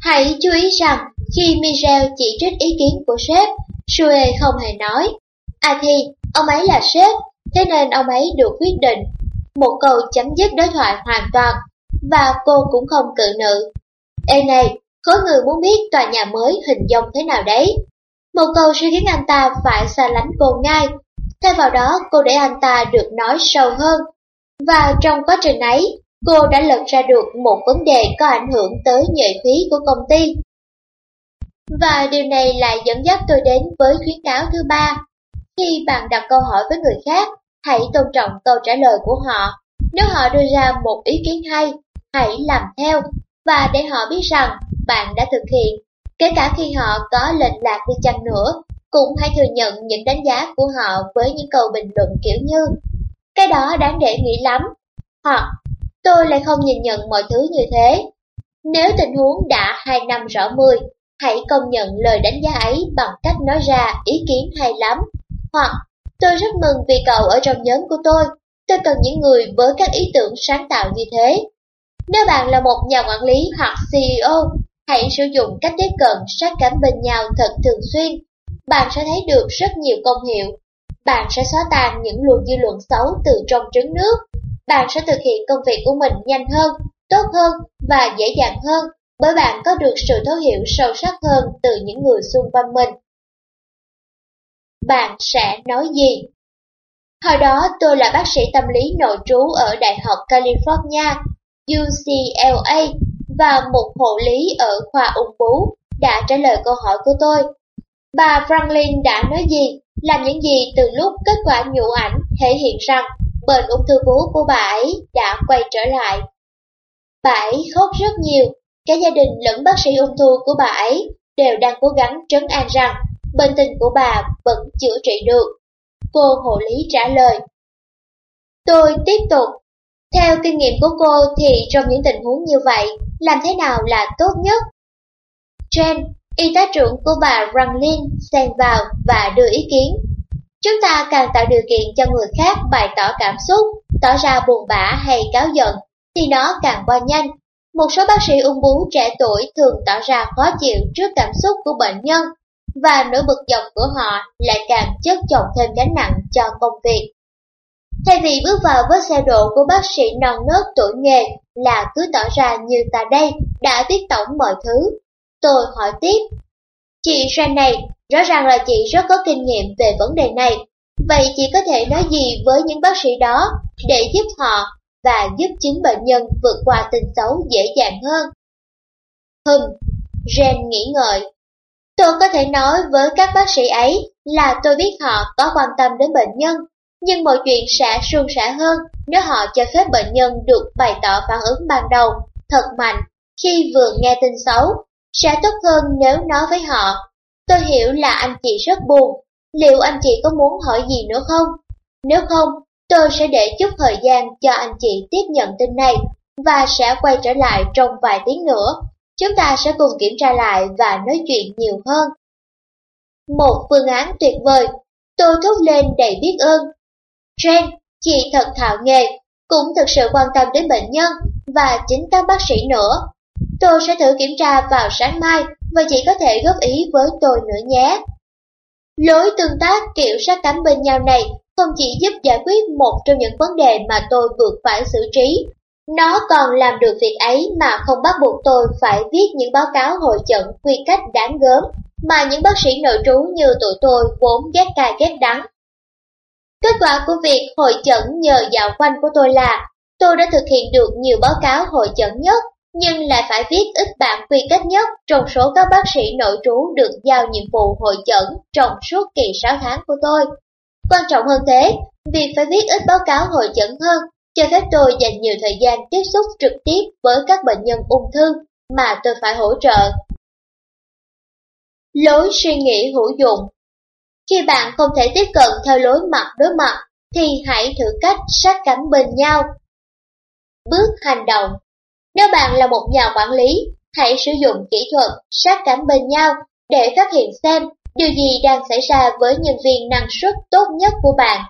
Hãy chú ý rằng, khi Michel chỉ trích ý kiến của sếp, Sue không hề nói, À thì, ông ấy là sếp, thế nên ông ấy được quyết định. Một câu chấm dứt đối thoại hoàn toàn, và cô cũng không cự nữ. Ê này, có người muốn biết tòa nhà mới hình dung thế nào đấy. Một câu sẽ khiến anh ta phải xa lánh cô ngay. Thay vào đó, cô để anh ta được nói sâu hơn. Và trong quá trình ấy, cô đã lật ra được một vấn đề có ảnh hưởng tới nhuệ khí của công ty. Và điều này lại dẫn dắt tôi đến với khuyến cáo thứ ba. Khi bạn đặt câu hỏi với người khác, hãy tôn trọng câu trả lời của họ. Nếu họ đưa ra một ý kiến hay, hãy làm theo và để họ biết rằng bạn đã thực hiện. Kể cả khi họ có lệch lạc đi chăng nữa, cũng hãy thừa nhận những đánh giá của họ với những câu bình luận kiểu như Cái đó đáng để nghĩ lắm, hoặc tôi lại không nhìn nhận mọi thứ như thế. Nếu tình huống đã hai năm rõ mười, hãy công nhận lời đánh giá ấy bằng cách nói ra ý kiến hay lắm. Hoặc, tôi rất mừng vì cậu ở trong nhóm của tôi, tôi cần những người với các ý tưởng sáng tạo như thế. Nếu bạn là một nhà quản lý hoặc CEO, hãy sử dụng cách tiếp cận sát cánh bên nhau thật thường xuyên. Bạn sẽ thấy được rất nhiều công hiệu. Bạn sẽ xóa tan những luồng dư luận xấu từ trong trứng nước. Bạn sẽ thực hiện công việc của mình nhanh hơn, tốt hơn và dễ dàng hơn bởi bạn có được sự thấu hiểu sâu sắc hơn từ những người xung quanh mình. Bạn sẽ nói gì? Hồi đó tôi là bác sĩ tâm lý nội trú ở Đại học California, UCLA và một hộ lý ở khoa ung bướu đã trả lời câu hỏi của tôi. Bà Franklin đã nói gì, làm những gì từ lúc kết quả nhũ ảnh thể hiện rằng bệnh ung thư vú của bà ấy đã quay trở lại. Bà ấy khóc rất nhiều, cả gia đình lẫn bác sĩ ung thư của bà ấy đều đang cố gắng trấn an rằng bệnh tình của bà vẫn chữa trị được. Cô hộ lý trả lời. Tôi tiếp tục. Theo kinh nghiệm của cô thì trong những tình huống như vậy, làm thế nào là tốt nhất? Jen, y tá trưởng của bà Ranglin, xen vào và đưa ý kiến. Chúng ta càng tạo điều kiện cho người khác bày tỏ cảm xúc, tỏ ra buồn bã hay cáo giận, thì nó càng qua nhanh. Một số bác sĩ ung bú trẻ tuổi thường tỏ ra khó chịu trước cảm xúc của bệnh nhân, và nỗi bực dọc của họ lại càng chất chồng thêm gánh nặng cho công việc. Thay vì bước vào với xe độ của bác sĩ non nớt tuổi nghề là cứ tỏ ra như ta đây đã biết tổng mọi thứ. Tôi hỏi tiếp. Chị Ren này, rõ ràng là chị rất có kinh nghiệm về vấn đề này. Vậy chị có thể nói gì với những bác sĩ đó để giúp họ và giúp chính bệnh nhân vượt qua tình xấu dễ dàng hơn? Hừm, Ren nghĩ ngợi. Tôi có thể nói với các bác sĩ ấy là tôi biết họ có quan tâm đến bệnh nhân nhưng mọi chuyện sẽ suôn sẻ hơn nếu họ cho phép bệnh nhân được bày tỏ phản ứng ban đầu, thật mạnh, khi vừa nghe tin xấu. Sẽ tốt hơn nếu nói với họ, tôi hiểu là anh chị rất buồn, liệu anh chị có muốn hỏi gì nữa không? Nếu không, tôi sẽ để chút thời gian cho anh chị tiếp nhận tin này và sẽ quay trở lại trong vài tiếng nữa. Chúng ta sẽ cùng kiểm tra lại và nói chuyện nhiều hơn. Một phương án tuyệt vời, tôi thốt lên đầy biết ơn Jen, chị thật thạo nghề, cũng thực sự quan tâm đến bệnh nhân và chính các bác sĩ nữa. Tôi sẽ thử kiểm tra vào sáng mai và chị có thể góp ý với tôi nữa nhé. Lối tương tác kiểu sát cánh bên nhau này không chỉ giúp giải quyết một trong những vấn đề mà tôi vượt phải xử trí, nó còn làm được việc ấy mà không bắt buộc tôi phải viết những báo cáo hội chẩn quy cách đáng gớm mà những bác sĩ nội trú như tụi tôi vốn ghét cay ghét đắng Kết quả của việc hội chẩn nhờ dạo quanh của tôi là tôi đã thực hiện được nhiều báo cáo hội chẩn nhất, nhưng lại phải viết ít bản quy cách nhất trong số các bác sĩ nội trú được giao nhiệm vụ hội chẩn trong suốt kỳ 6 tháng của tôi. Quan trọng hơn thế, việc phải viết ít báo cáo hội chẩn hơn cho phép tôi dành nhiều thời gian tiếp xúc trực tiếp với các bệnh nhân ung thư mà tôi phải hỗ trợ. Lối suy nghĩ hữu dụng khi bạn không thể tiếp cận theo lối mặt đối mặt, thì hãy thử cách sát cánh bên nhau. Bước hành động Nếu bạn là một nhà quản lý, hãy sử dụng kỹ thuật sát cánh bên nhau để phát hiện xem điều gì đang xảy ra với nhân viên năng suất tốt nhất của bạn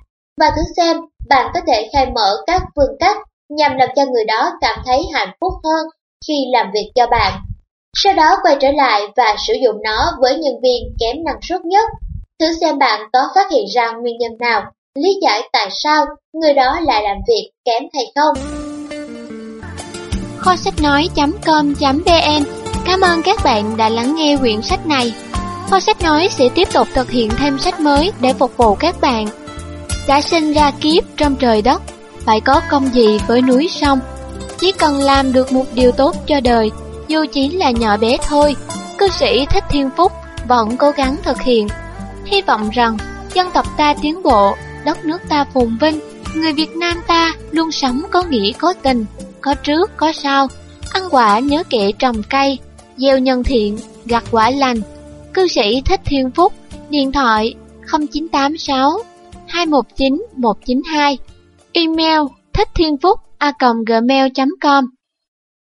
và thử xem bạn có thể khai mở các phương cách nhằm làm cho người đó cảm thấy hạnh phúc hơn khi làm việc cho bạn. Sau đó quay trở lại và sử dụng nó với nhân viên kém năng suất nhất. Thử xem bạn có phát hiện ra nguyên nhân nào, lý giải tại sao người đó lại làm việc kém hay không. Kho sách nói.com.vn Cảm ơn các bạn đã lắng nghe quyển sách này. Kho sách nói sẽ tiếp tục thực hiện thêm sách mới để phục vụ các bạn. Đã sinh ra kiếp trong trời đất, phải có công gì với núi sông. Chỉ cần làm được một điều tốt cho đời, dù chỉ là nhỏ bé thôi, cư sĩ Thích Thiên Phúc vẫn cố gắng thực hiện. Hy vọng rằng dân tộc ta tiến bộ, đất nước ta phồn vinh, người Việt Nam ta luôn sống có nghĩa có tình, có trước có sau, ăn quả nhớ kệ trồng cây, gieo nhân thiện, gặt quả lành. Cư sĩ Thích Thiên Phúc, điện thoại 0986 219 192, email thích thiên phúc a gmail.com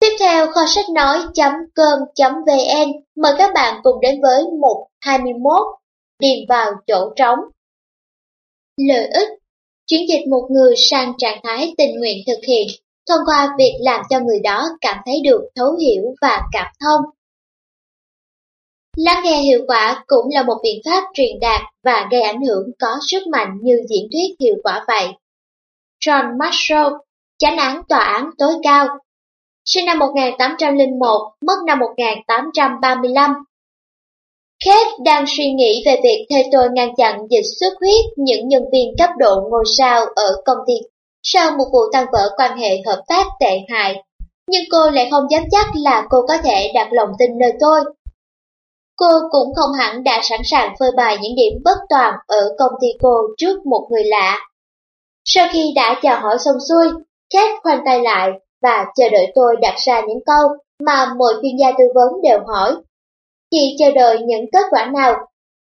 Tiếp theo kho sách nói.com.vn mời các bạn cùng đến với mục 21 điền vào chỗ trống. Lợi ích Chuyển dịch một người sang trạng thái tình nguyện thực hiện thông qua việc làm cho người đó cảm thấy được thấu hiểu và cảm thông. Lắng nghe hiệu quả cũng là một biện pháp truyền đạt và gây ảnh hưởng có sức mạnh như diễn thuyết hiệu quả vậy. John Marshall, chánh án tòa án tối cao, sinh năm 1801, mất năm 1835. Kate đang suy nghĩ về việc thuê tôi ngăn chặn dịch xuất huyết những nhân viên cấp độ ngôi sao ở công ty sau một vụ tan vỡ quan hệ hợp tác tệ hại. Nhưng cô lại không dám chắc là cô có thể đặt lòng tin nơi tôi. Cô cũng không hẳn đã sẵn sàng phơi bày những điểm bất toàn ở công ty cô trước một người lạ. Sau khi đã chào hỏi xong xuôi, Kate khoanh tay lại và chờ đợi tôi đặt ra những câu mà mọi chuyên gia tư vấn đều hỏi. Chị chờ đợi những kết quả nào?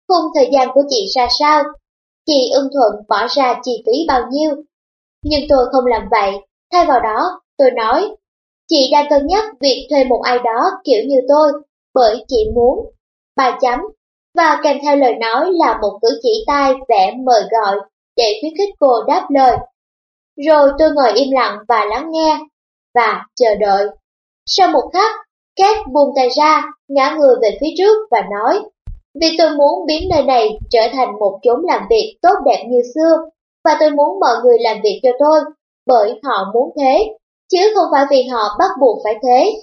Khung thời gian của chị ra sao? Chị ưng thuận bỏ ra chi phí bao nhiêu? Nhưng tôi không làm vậy, thay vào đó, tôi nói, chị đang cân nhắc việc thuê một ai đó kiểu như tôi, bởi chị muốn. Ba chấm, và kèm theo lời nói là một cử chỉ tay vẽ mời gọi để khuyến khích cô đáp lời. Rồi tôi ngồi im lặng và lắng nghe, và chờ đợi. Sau một khắc, Kate buông tay ra, ngã người về phía trước và nói, vì tôi muốn biến nơi này trở thành một chốn làm việc tốt đẹp như xưa, và tôi muốn mọi người làm việc cho tôi, bởi họ muốn thế, chứ không phải vì họ bắt buộc phải thế.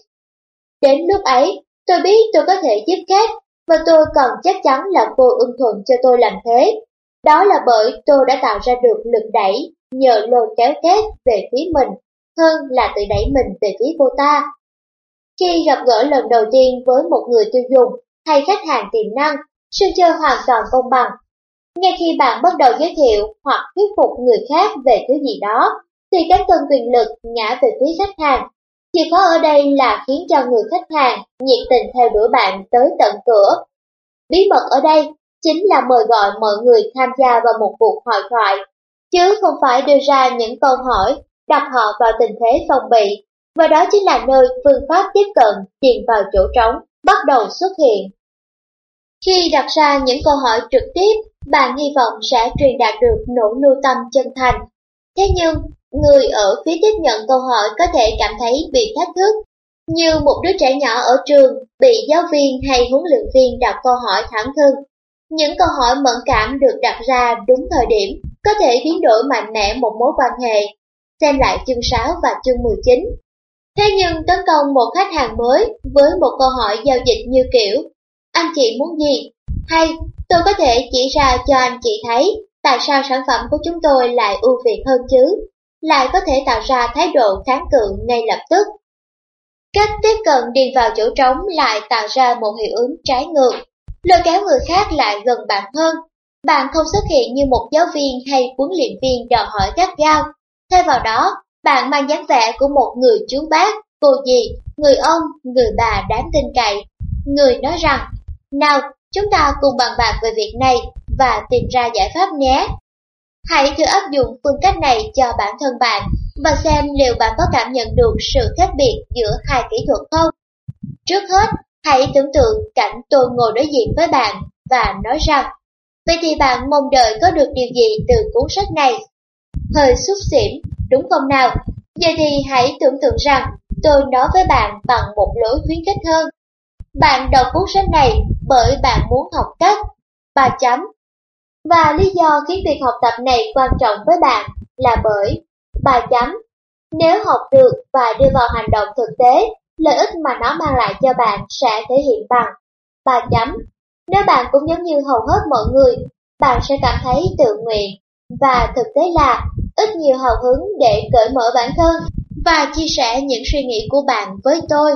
Đến lúc ấy, tôi biết tôi có thể giúp Kate, và tôi cần chắc chắn là cô ưng thuận cho tôi làm thế. Đó là bởi tôi đã tạo ra được lực đẩy nhờ lôi kéo kết về phía mình hơn là tự đẩy mình về phía cô ta. Khi gặp gỡ lần đầu tiên với một người tiêu dùng hay khách hàng tiềm năng, sân chơi hoàn toàn công bằng. Ngay khi bạn bắt đầu giới thiệu hoặc thuyết phục người khác về thứ gì đó, thì các cân quyền lực ngã về phía khách hàng. Chìa khóa ở đây là khiến cho người khách hàng nhiệt tình theo đuổi bạn tới tận cửa. Bí mật ở đây chính là mời gọi mọi người tham gia vào một cuộc hội thoại, chứ không phải đưa ra những câu hỏi đặt họ vào tình thế phòng bị, và đó chính là nơi phương pháp tiếp cận chìm vào chỗ trống bắt đầu xuất hiện. Khi đặt ra những câu hỏi trực tiếp, bạn hy vọng sẽ truyền đạt được nỗi lưu tâm chân thành. Thế nhưng, người ở phía tiếp nhận câu hỏi có thể cảm thấy bị thách thức, như một đứa trẻ nhỏ ở trường bị giáo viên hay huấn luyện viên đặt câu hỏi thẳng thừng. Những câu hỏi mẫn cảm được đặt ra đúng thời điểm có thể biến đổi mạnh mẽ một mối quan hệ xem lại chương 6 và chương 19. Thế nhưng tấn công một khách hàng mới với một câu hỏi giao dịch như kiểu Anh chị muốn gì? Hay tôi có thể chỉ ra cho anh chị thấy tại sao sản phẩm của chúng tôi lại ưu việt hơn chứ? Lại có thể tạo ra thái độ kháng cự ngay lập tức. Cách tiếp cận điền vào chỗ trống lại tạo ra một hiệu ứng trái ngược, lôi kéo người khác lại gần bạn hơn. Bạn không xuất hiện như một giáo viên hay huấn luyện viên đòi hỏi gắt gao, Thay vào đó, bạn mang dáng vẻ của một người chú bác, cô dì, người ông, người bà đáng tin cậy. Người nói rằng, nào, chúng ta cùng bàn bạc về việc này và tìm ra giải pháp nhé. Hãy thử áp dụng phương cách này cho bản thân bạn và xem liệu bạn có cảm nhận được sự khác biệt giữa hai kỹ thuật không. Trước hết, hãy tưởng tượng cảnh tôi ngồi đối diện với bạn và nói rằng, vậy thì bạn mong đợi có được điều gì từ cuốn sách này? Hơi xúc xỉm, đúng không nào? Giờ thì hãy tưởng tượng rằng tôi nói với bạn bằng một lối khuyến khích hơn. Bạn đọc cuốn sách này bởi bạn muốn học cách, ba chấm. Và lý do khiến việc học tập này quan trọng với bạn là bởi, ba chấm, nếu học được và đưa vào hành động thực tế, lợi ích mà nó mang lại cho bạn sẽ thể hiện bằng, ba chấm. Nếu bạn cũng giống như hầu hết mọi người, bạn sẽ cảm thấy tự nguyện, và thực tế là ít nhiều hào hứng để cởi mở bản thân và chia sẻ những suy nghĩ của bạn với tôi.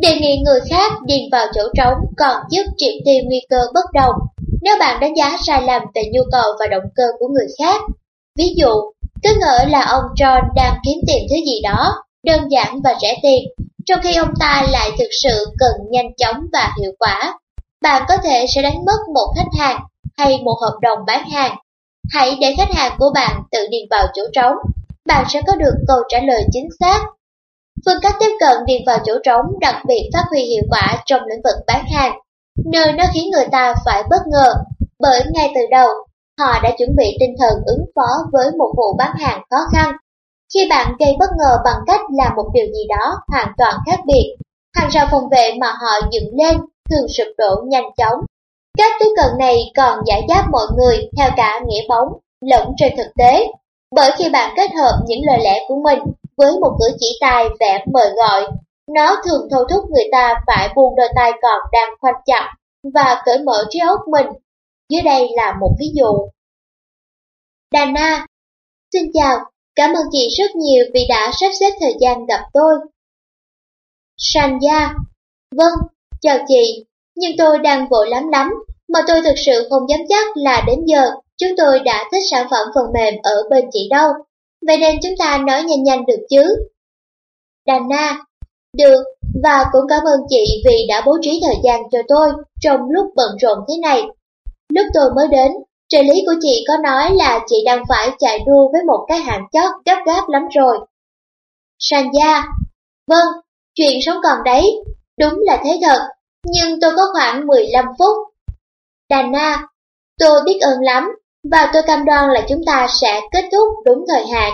Đề nghị người khác điền vào chỗ trống còn giúp triệt tiêu nguy cơ bất đồng nếu bạn đánh giá sai lầm về nhu cầu và động cơ của người khác. Ví dụ, cứ ngỡ là ông John đang kiếm tiền thứ gì đó, đơn giản và rẻ tiền, trong khi ông ta lại thực sự cần nhanh chóng và hiệu quả. Bạn có thể sẽ đánh mất một khách hàng hay một hợp đồng bán hàng. Hãy để khách hàng của bạn tự điền vào chỗ trống, bạn sẽ có được câu trả lời chính xác. Phương cách tiếp cận điền vào chỗ trống đặc biệt phát huy hiệu quả trong lĩnh vực bán hàng, nơi nó khiến người ta phải bất ngờ, bởi ngay từ đầu, họ đã chuẩn bị tinh thần ứng phó với một vụ bán hàng khó khăn. Khi bạn gây bất ngờ bằng cách làm một điều gì đó hoàn toàn khác biệt, hàng rào phòng vệ mà họ dựng lên thường sụp đổ nhanh chóng. Cách tiếp cận này còn giải đáp mọi người theo cả nghĩa bóng, lẫn trên thực tế, bởi khi bạn kết hợp những lời lẽ của mình với một cử chỉ tay vẽ mời gọi, nó thường thôi thúc người ta phải buông đôi tay còn đang khoanh chặt và cởi mở trí óc mình. Dưới đây là một ví dụ. Dana Xin chào, cảm ơn chị rất nhiều vì đã sắp xếp thời gian gặp tôi. Sanja, Vâng, chào chị, nhưng tôi đang vội lắm lắm, mà tôi thực sự không dám chắc là đến giờ chúng tôi đã thích sản phẩm phần mềm ở bên chị đâu. Vậy nên chúng ta nói nhanh nhanh được chứ? Dana Được, và cũng cảm ơn chị vì đã bố trí thời gian cho tôi trong lúc bận rộn thế này. Lúc tôi mới đến, trợ lý của chị có nói là chị đang phải chạy đua với một cái hạng chót gấp gáp lắm rồi. Sanja, Vâng, chuyện sống còn đấy, đúng là thế thật, nhưng tôi có khoảng 15 phút. Dana Tôi biết ơn lắm, và tôi cam đoan là chúng ta sẽ kết thúc đúng thời hạn.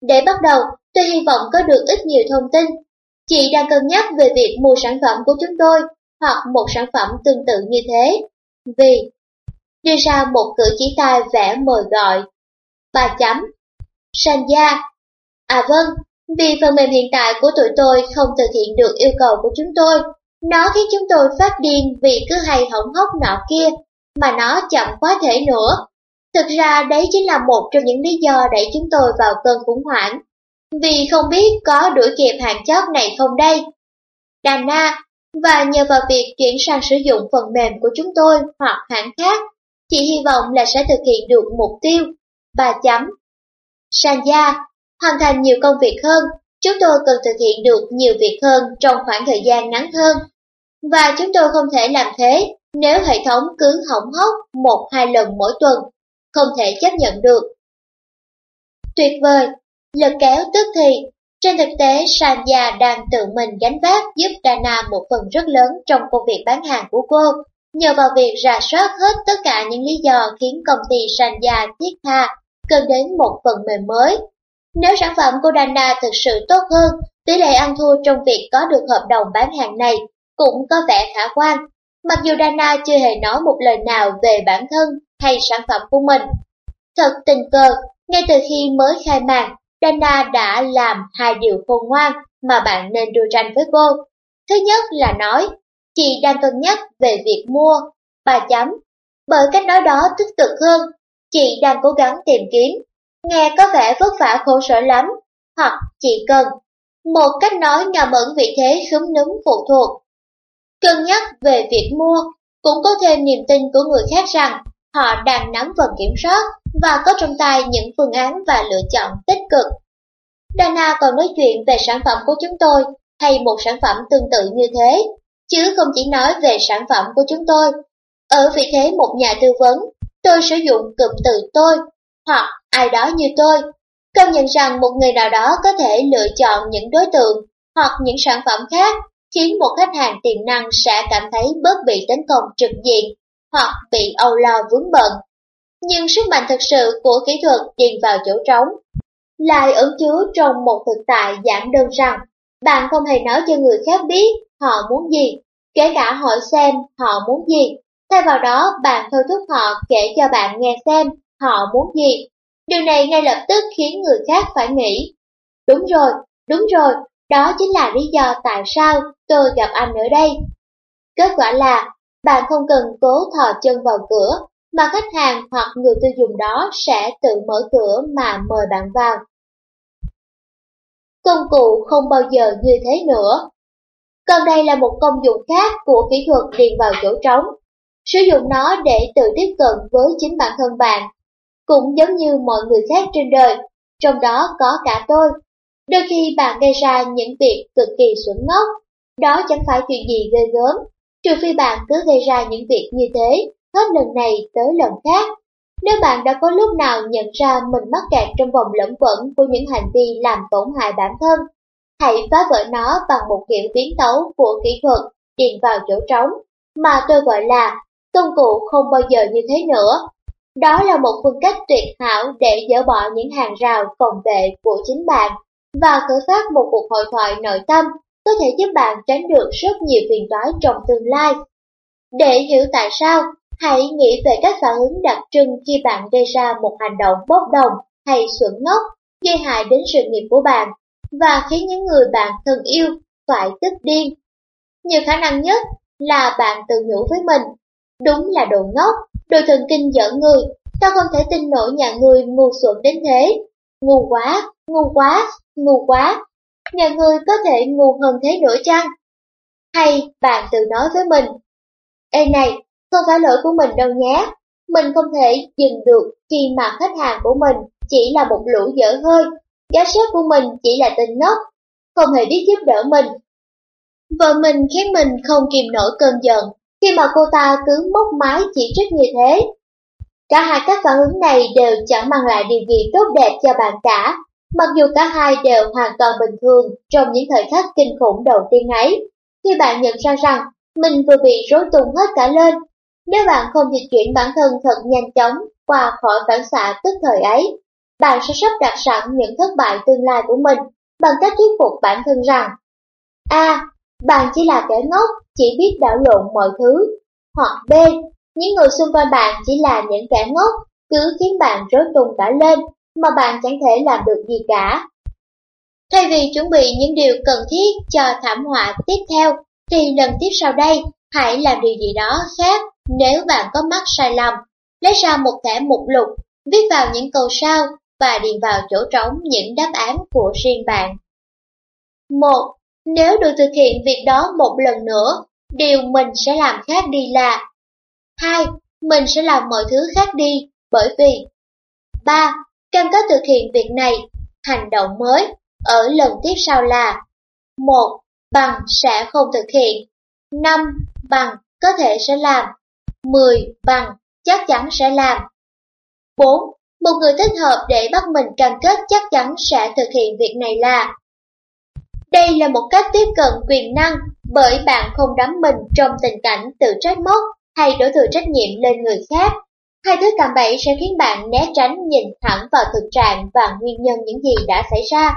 Để bắt đầu, tôi hy vọng có được ít nhiều thông tin. Chị đang cân nhắc về việc mua sản phẩm của chúng tôi, hoặc một sản phẩm tương tự như thế. Vì đưa ra một cử chỉ tay vẽ mời gọi. Ba chấm. Sanja, À vâng, vì phần mềm hiện tại của tụi tôi không thực hiện được yêu cầu của chúng tôi. Nó khiến chúng tôi phát điên vì cứ hay hỏng hóc nọ kia, mà nó chậm quá thể nữa. Thực ra đấy chính là một trong những lý do đẩy chúng tôi vào cơn khủng hoảng. Vì không biết có đuổi kịp hàng chót này không đây. Dana, và nhờ vào việc chuyển sang sử dụng phần mềm của chúng tôi hoặc hãng khác, chị hy vọng là sẽ thực hiện được mục tiêu. Ba chấm. Sanja, hoàn thành nhiều công việc hơn, chúng tôi cần thực hiện được nhiều việc hơn trong khoảng thời gian ngắn hơn. Và chúng tôi không thể làm thế nếu hệ thống cứ hỏng hóc một hai lần mỗi tuần không thể chấp nhận được. Tuyệt vời, lực kéo tức thì, trên thực tế Sanja đang tự mình gánh vác giúp Dana một phần rất lớn trong công việc bán hàng của cô, nhờ vào việc rà soát hết tất cả những lý do khiến công ty Sanja thiết tha cần đến một phần mềm mới. Nếu sản phẩm của Dana thực sự tốt hơn, tỷ lệ ăn thua trong việc có được hợp đồng bán hàng này cũng có vẻ khả quan. Mặc dù Dana chưa hề nói một lời nào về bản thân hay sản phẩm của mình. Thật tình cờ, ngay từ khi mới khai mạc, Dana đã làm hai điều khôn ngoan mà bạn nên đưa tranh với cô. Thứ nhất là nói, chị đang cân nhắc về việc mua, bà chấm. Bởi cách nói đó tích cực hơn, chị đang cố gắng tìm kiếm. Nghe có vẻ vất vả khổ sở lắm, hoặc chị cần. Một cách nói ngầm ẩn vị thế khúm núm phụ thuộc. Cân nhắc về việc mua, cũng có thêm niềm tin của người khác rằng Họ đang nắm phần kiểm soát và có trong tay những phương án và lựa chọn tích cực. Dana còn nói chuyện về sản phẩm của chúng tôi hay một sản phẩm tương tự như thế, chứ không chỉ nói về sản phẩm của chúng tôi. Ở vị thế một nhà tư vấn, tôi sử dụng cụm từ tôi hoặc ai đó như tôi. Công nhận rằng một người nào đó có thể lựa chọn những đối tượng hoặc những sản phẩm khác khiến một khách hàng tiềm năng sẽ cảm thấy bớt bị tấn công trực diện hoặc bị âu lo vướng bận. Nhưng sức mạnh thực sự của kỹ thuật điền vào chỗ trống lại ẩn chứa trong một thực tại giản đơn rằng bạn không hề nói cho người khác biết họ muốn gì, kể cả hỏi xem họ muốn gì. Thay vào đó, bạn thôi thúc họ kể cho bạn nghe xem họ muốn gì. Điều này ngay lập tức khiến người khác phải nghĩ. Đúng rồi, đúng rồi, đó chính là lý do tại sao tôi gặp anh ở đây. Kết quả là, bạn không cần cố thò chân vào cửa, mà khách hàng hoặc người tiêu dùng đó sẽ tự mở cửa mà mời bạn vào. Công cụ không bao giờ như thế nữa. Còn đây là một công dụng khác của kỹ thuật điền vào chỗ trống. Sử dụng nó để tự tiếp cận với chính bản thân bạn. Cũng giống như mọi người khác trên đời, trong đó có cả tôi. Đôi khi bạn gây ra những việc cực kỳ xuẩn ngốc, đó chẳng phải chuyện gì ghê gớm, trừ phi bạn cứ gây ra những việc như thế, hết lần này tới lần khác. Nếu bạn đã có lúc nào nhận ra mình mắc kẹt trong vòng lẫn quẩn của những hành vi làm tổn hại bản thân, hãy phá vỡ nó bằng một kiểu biến tấu của kỹ thuật điền vào chỗ trống, mà tôi gọi là công cụ không bao giờ như thế nữa. Đó là một phương cách tuyệt hảo để dỡ bỏ những hàng rào phòng vệ của chính bạn và khởi phát một cuộc hội thoại nội tâm có thể giúp bạn tránh được rất nhiều phiền toái trong tương lai. Để hiểu tại sao, hãy nghĩ về các phản ứng đặc trưng khi bạn gây ra một hành động bốc đồng hay xuẩn ngốc, gây hại đến sự nghiệp của bạn và khiến những người bạn thân yêu phải tức điên. Nhiều khả năng nhất là bạn tự nhủ với mình, đúng là đồ ngốc, đồ thần kinh dở người, tao không thể tin nổi nhà người ngu xuẩn đến thế. Ngu quá, ngu quá, ngu quá, nhà người có thể ngu hơn thế nữa chăng? Hay bạn tự nói với mình, Ê này, không phải lỗi của mình đâu nhé, mình không thể dừng được khi mà khách hàng của mình chỉ là một lũ dở hơi, giá sếp của mình chỉ là tình ngốc, không hề biết giúp đỡ mình. Vợ mình khiến mình không kìm nổi cơn giận khi mà cô ta cứ móc mái chỉ trích như thế. Cả hai các phản ứng này đều chẳng mang lại điều gì tốt đẹp cho bạn cả, mặc dù cả hai đều hoàn toàn bình thường trong những thời khắc kinh khủng đầu tiên ấy. Khi bạn nhận ra rằng mình vừa bị rối tung hết cả lên, nếu bạn không dịch chuyển bản thân thật nhanh chóng qua khỏi phản xạ tức thời ấy, bạn sẽ sắp đặt sẵn những thất bại tương lai của mình bằng cách thuyết phục bản thân rằng A. bạn chỉ là kẻ ngốc, chỉ biết đảo lộn mọi thứ. Hoặc B. Những người xung quanh bạn chỉ là những kẻ ngốc, cứ khiến bạn rối tung cả lên, mà bạn chẳng thể làm được gì cả. Thay vì chuẩn bị những điều cần thiết cho thảm họa tiếp theo, thì lần tiếp sau đây, hãy làm điều gì đó khác nếu bạn có mắc sai lầm. Lấy ra một thẻ mục lục, viết vào những câu sau và điền vào chỗ trống những đáp án của riêng bạn. 1. Nếu được thực hiện việc đó một lần nữa, điều mình sẽ làm khác đi là 2. Mình sẽ làm mọi thứ khác đi, bởi vì 3. Cam kết thực hiện việc này, hành động mới, ở lần tiếp sau là 1. Bằng sẽ không thực hiện 5. Bằng có thể sẽ làm 10. Bằng chắc chắn sẽ làm 4. Một người thích hợp để bắt mình cam kết chắc chắn sẽ thực hiện việc này là Đây là một cách tiếp cận quyền năng bởi bạn không đắm mình trong tình cảnh tự trách móc hay đổ thừa trách nhiệm lên người khác. Hai thứ cạm bẫy sẽ khiến bạn né tránh nhìn thẳng vào thực trạng và nguyên nhân những gì đã xảy ra.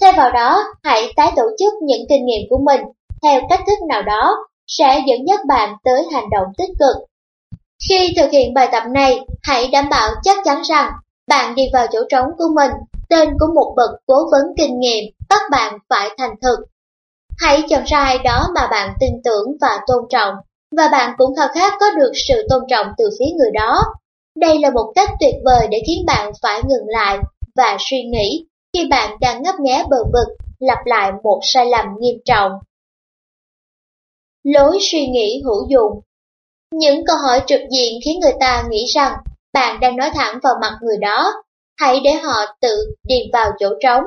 Thay vào đó, hãy tái tổ chức những kinh nghiệm của mình theo cách thức nào đó sẽ dẫn dắt bạn tới hành động tích cực. Khi thực hiện bài tập này, hãy đảm bảo chắc chắn rằng bạn đi vào chỗ trống của mình, tên của một bậc cố vấn kinh nghiệm bắt bạn phải thành thực. Hãy chọn ra ai đó mà bạn tin tưởng và tôn trọng, và bạn cũng khao khát có được sự tôn trọng từ phía người đó. Đây là một cách tuyệt vời để khiến bạn phải ngừng lại và suy nghĩ khi bạn đang ngấp nghé bờ vực, lặp lại một sai lầm nghiêm trọng. Lối suy nghĩ hữu dụng Những câu hỏi trực diện khiến người ta nghĩ rằng bạn đang nói thẳng vào mặt người đó. Hãy để họ tự điền vào chỗ trống,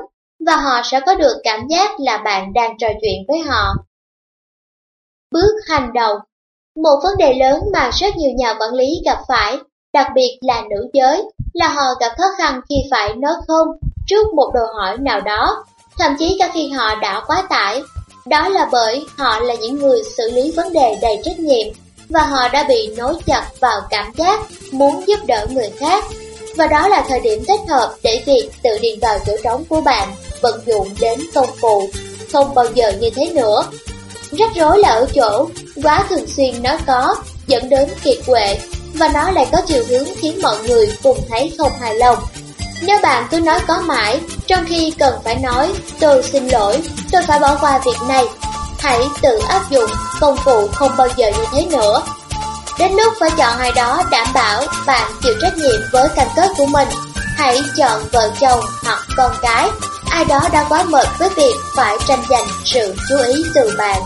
và họ sẽ có được cảm giác là bạn đang trò chuyện với họ. Bước hành động một vấn đề lớn mà rất nhiều nhà quản lý gặp phải, đặc biệt là nữ giới, là họ gặp khó khăn khi phải nói không trước một đòi hỏi nào đó, thậm chí cả khi họ đã quá tải. Đó là bởi họ là những người xử lý vấn đề đầy trách nhiệm và họ đã bị nối chặt vào cảm giác muốn giúp đỡ người khác. và đó là thời điểm thích hợp để việc tự điền vào chỗ trống của bạn vận dụng đến công cụ, không bao giờ như thế nữa. Rắc rối là ở chỗ, quá thường xuyên nó có, dẫn đến kiệt quệ, và nó lại có chiều hướng khiến mọi người cùng thấy không hài lòng. Nếu bạn cứ nói có mãi, trong khi cần phải nói, tôi xin lỗi, tôi phải bỏ qua việc này, hãy tự áp dụng công cụ không bao giờ như thế nữa. Đến lúc phải chọn ai đó đảm bảo bạn chịu trách nhiệm với cam kết của mình, hãy chọn vợ chồng hoặc con cái, ai đó đã quá mệt với việc phải tranh giành sự chú ý từ bạn.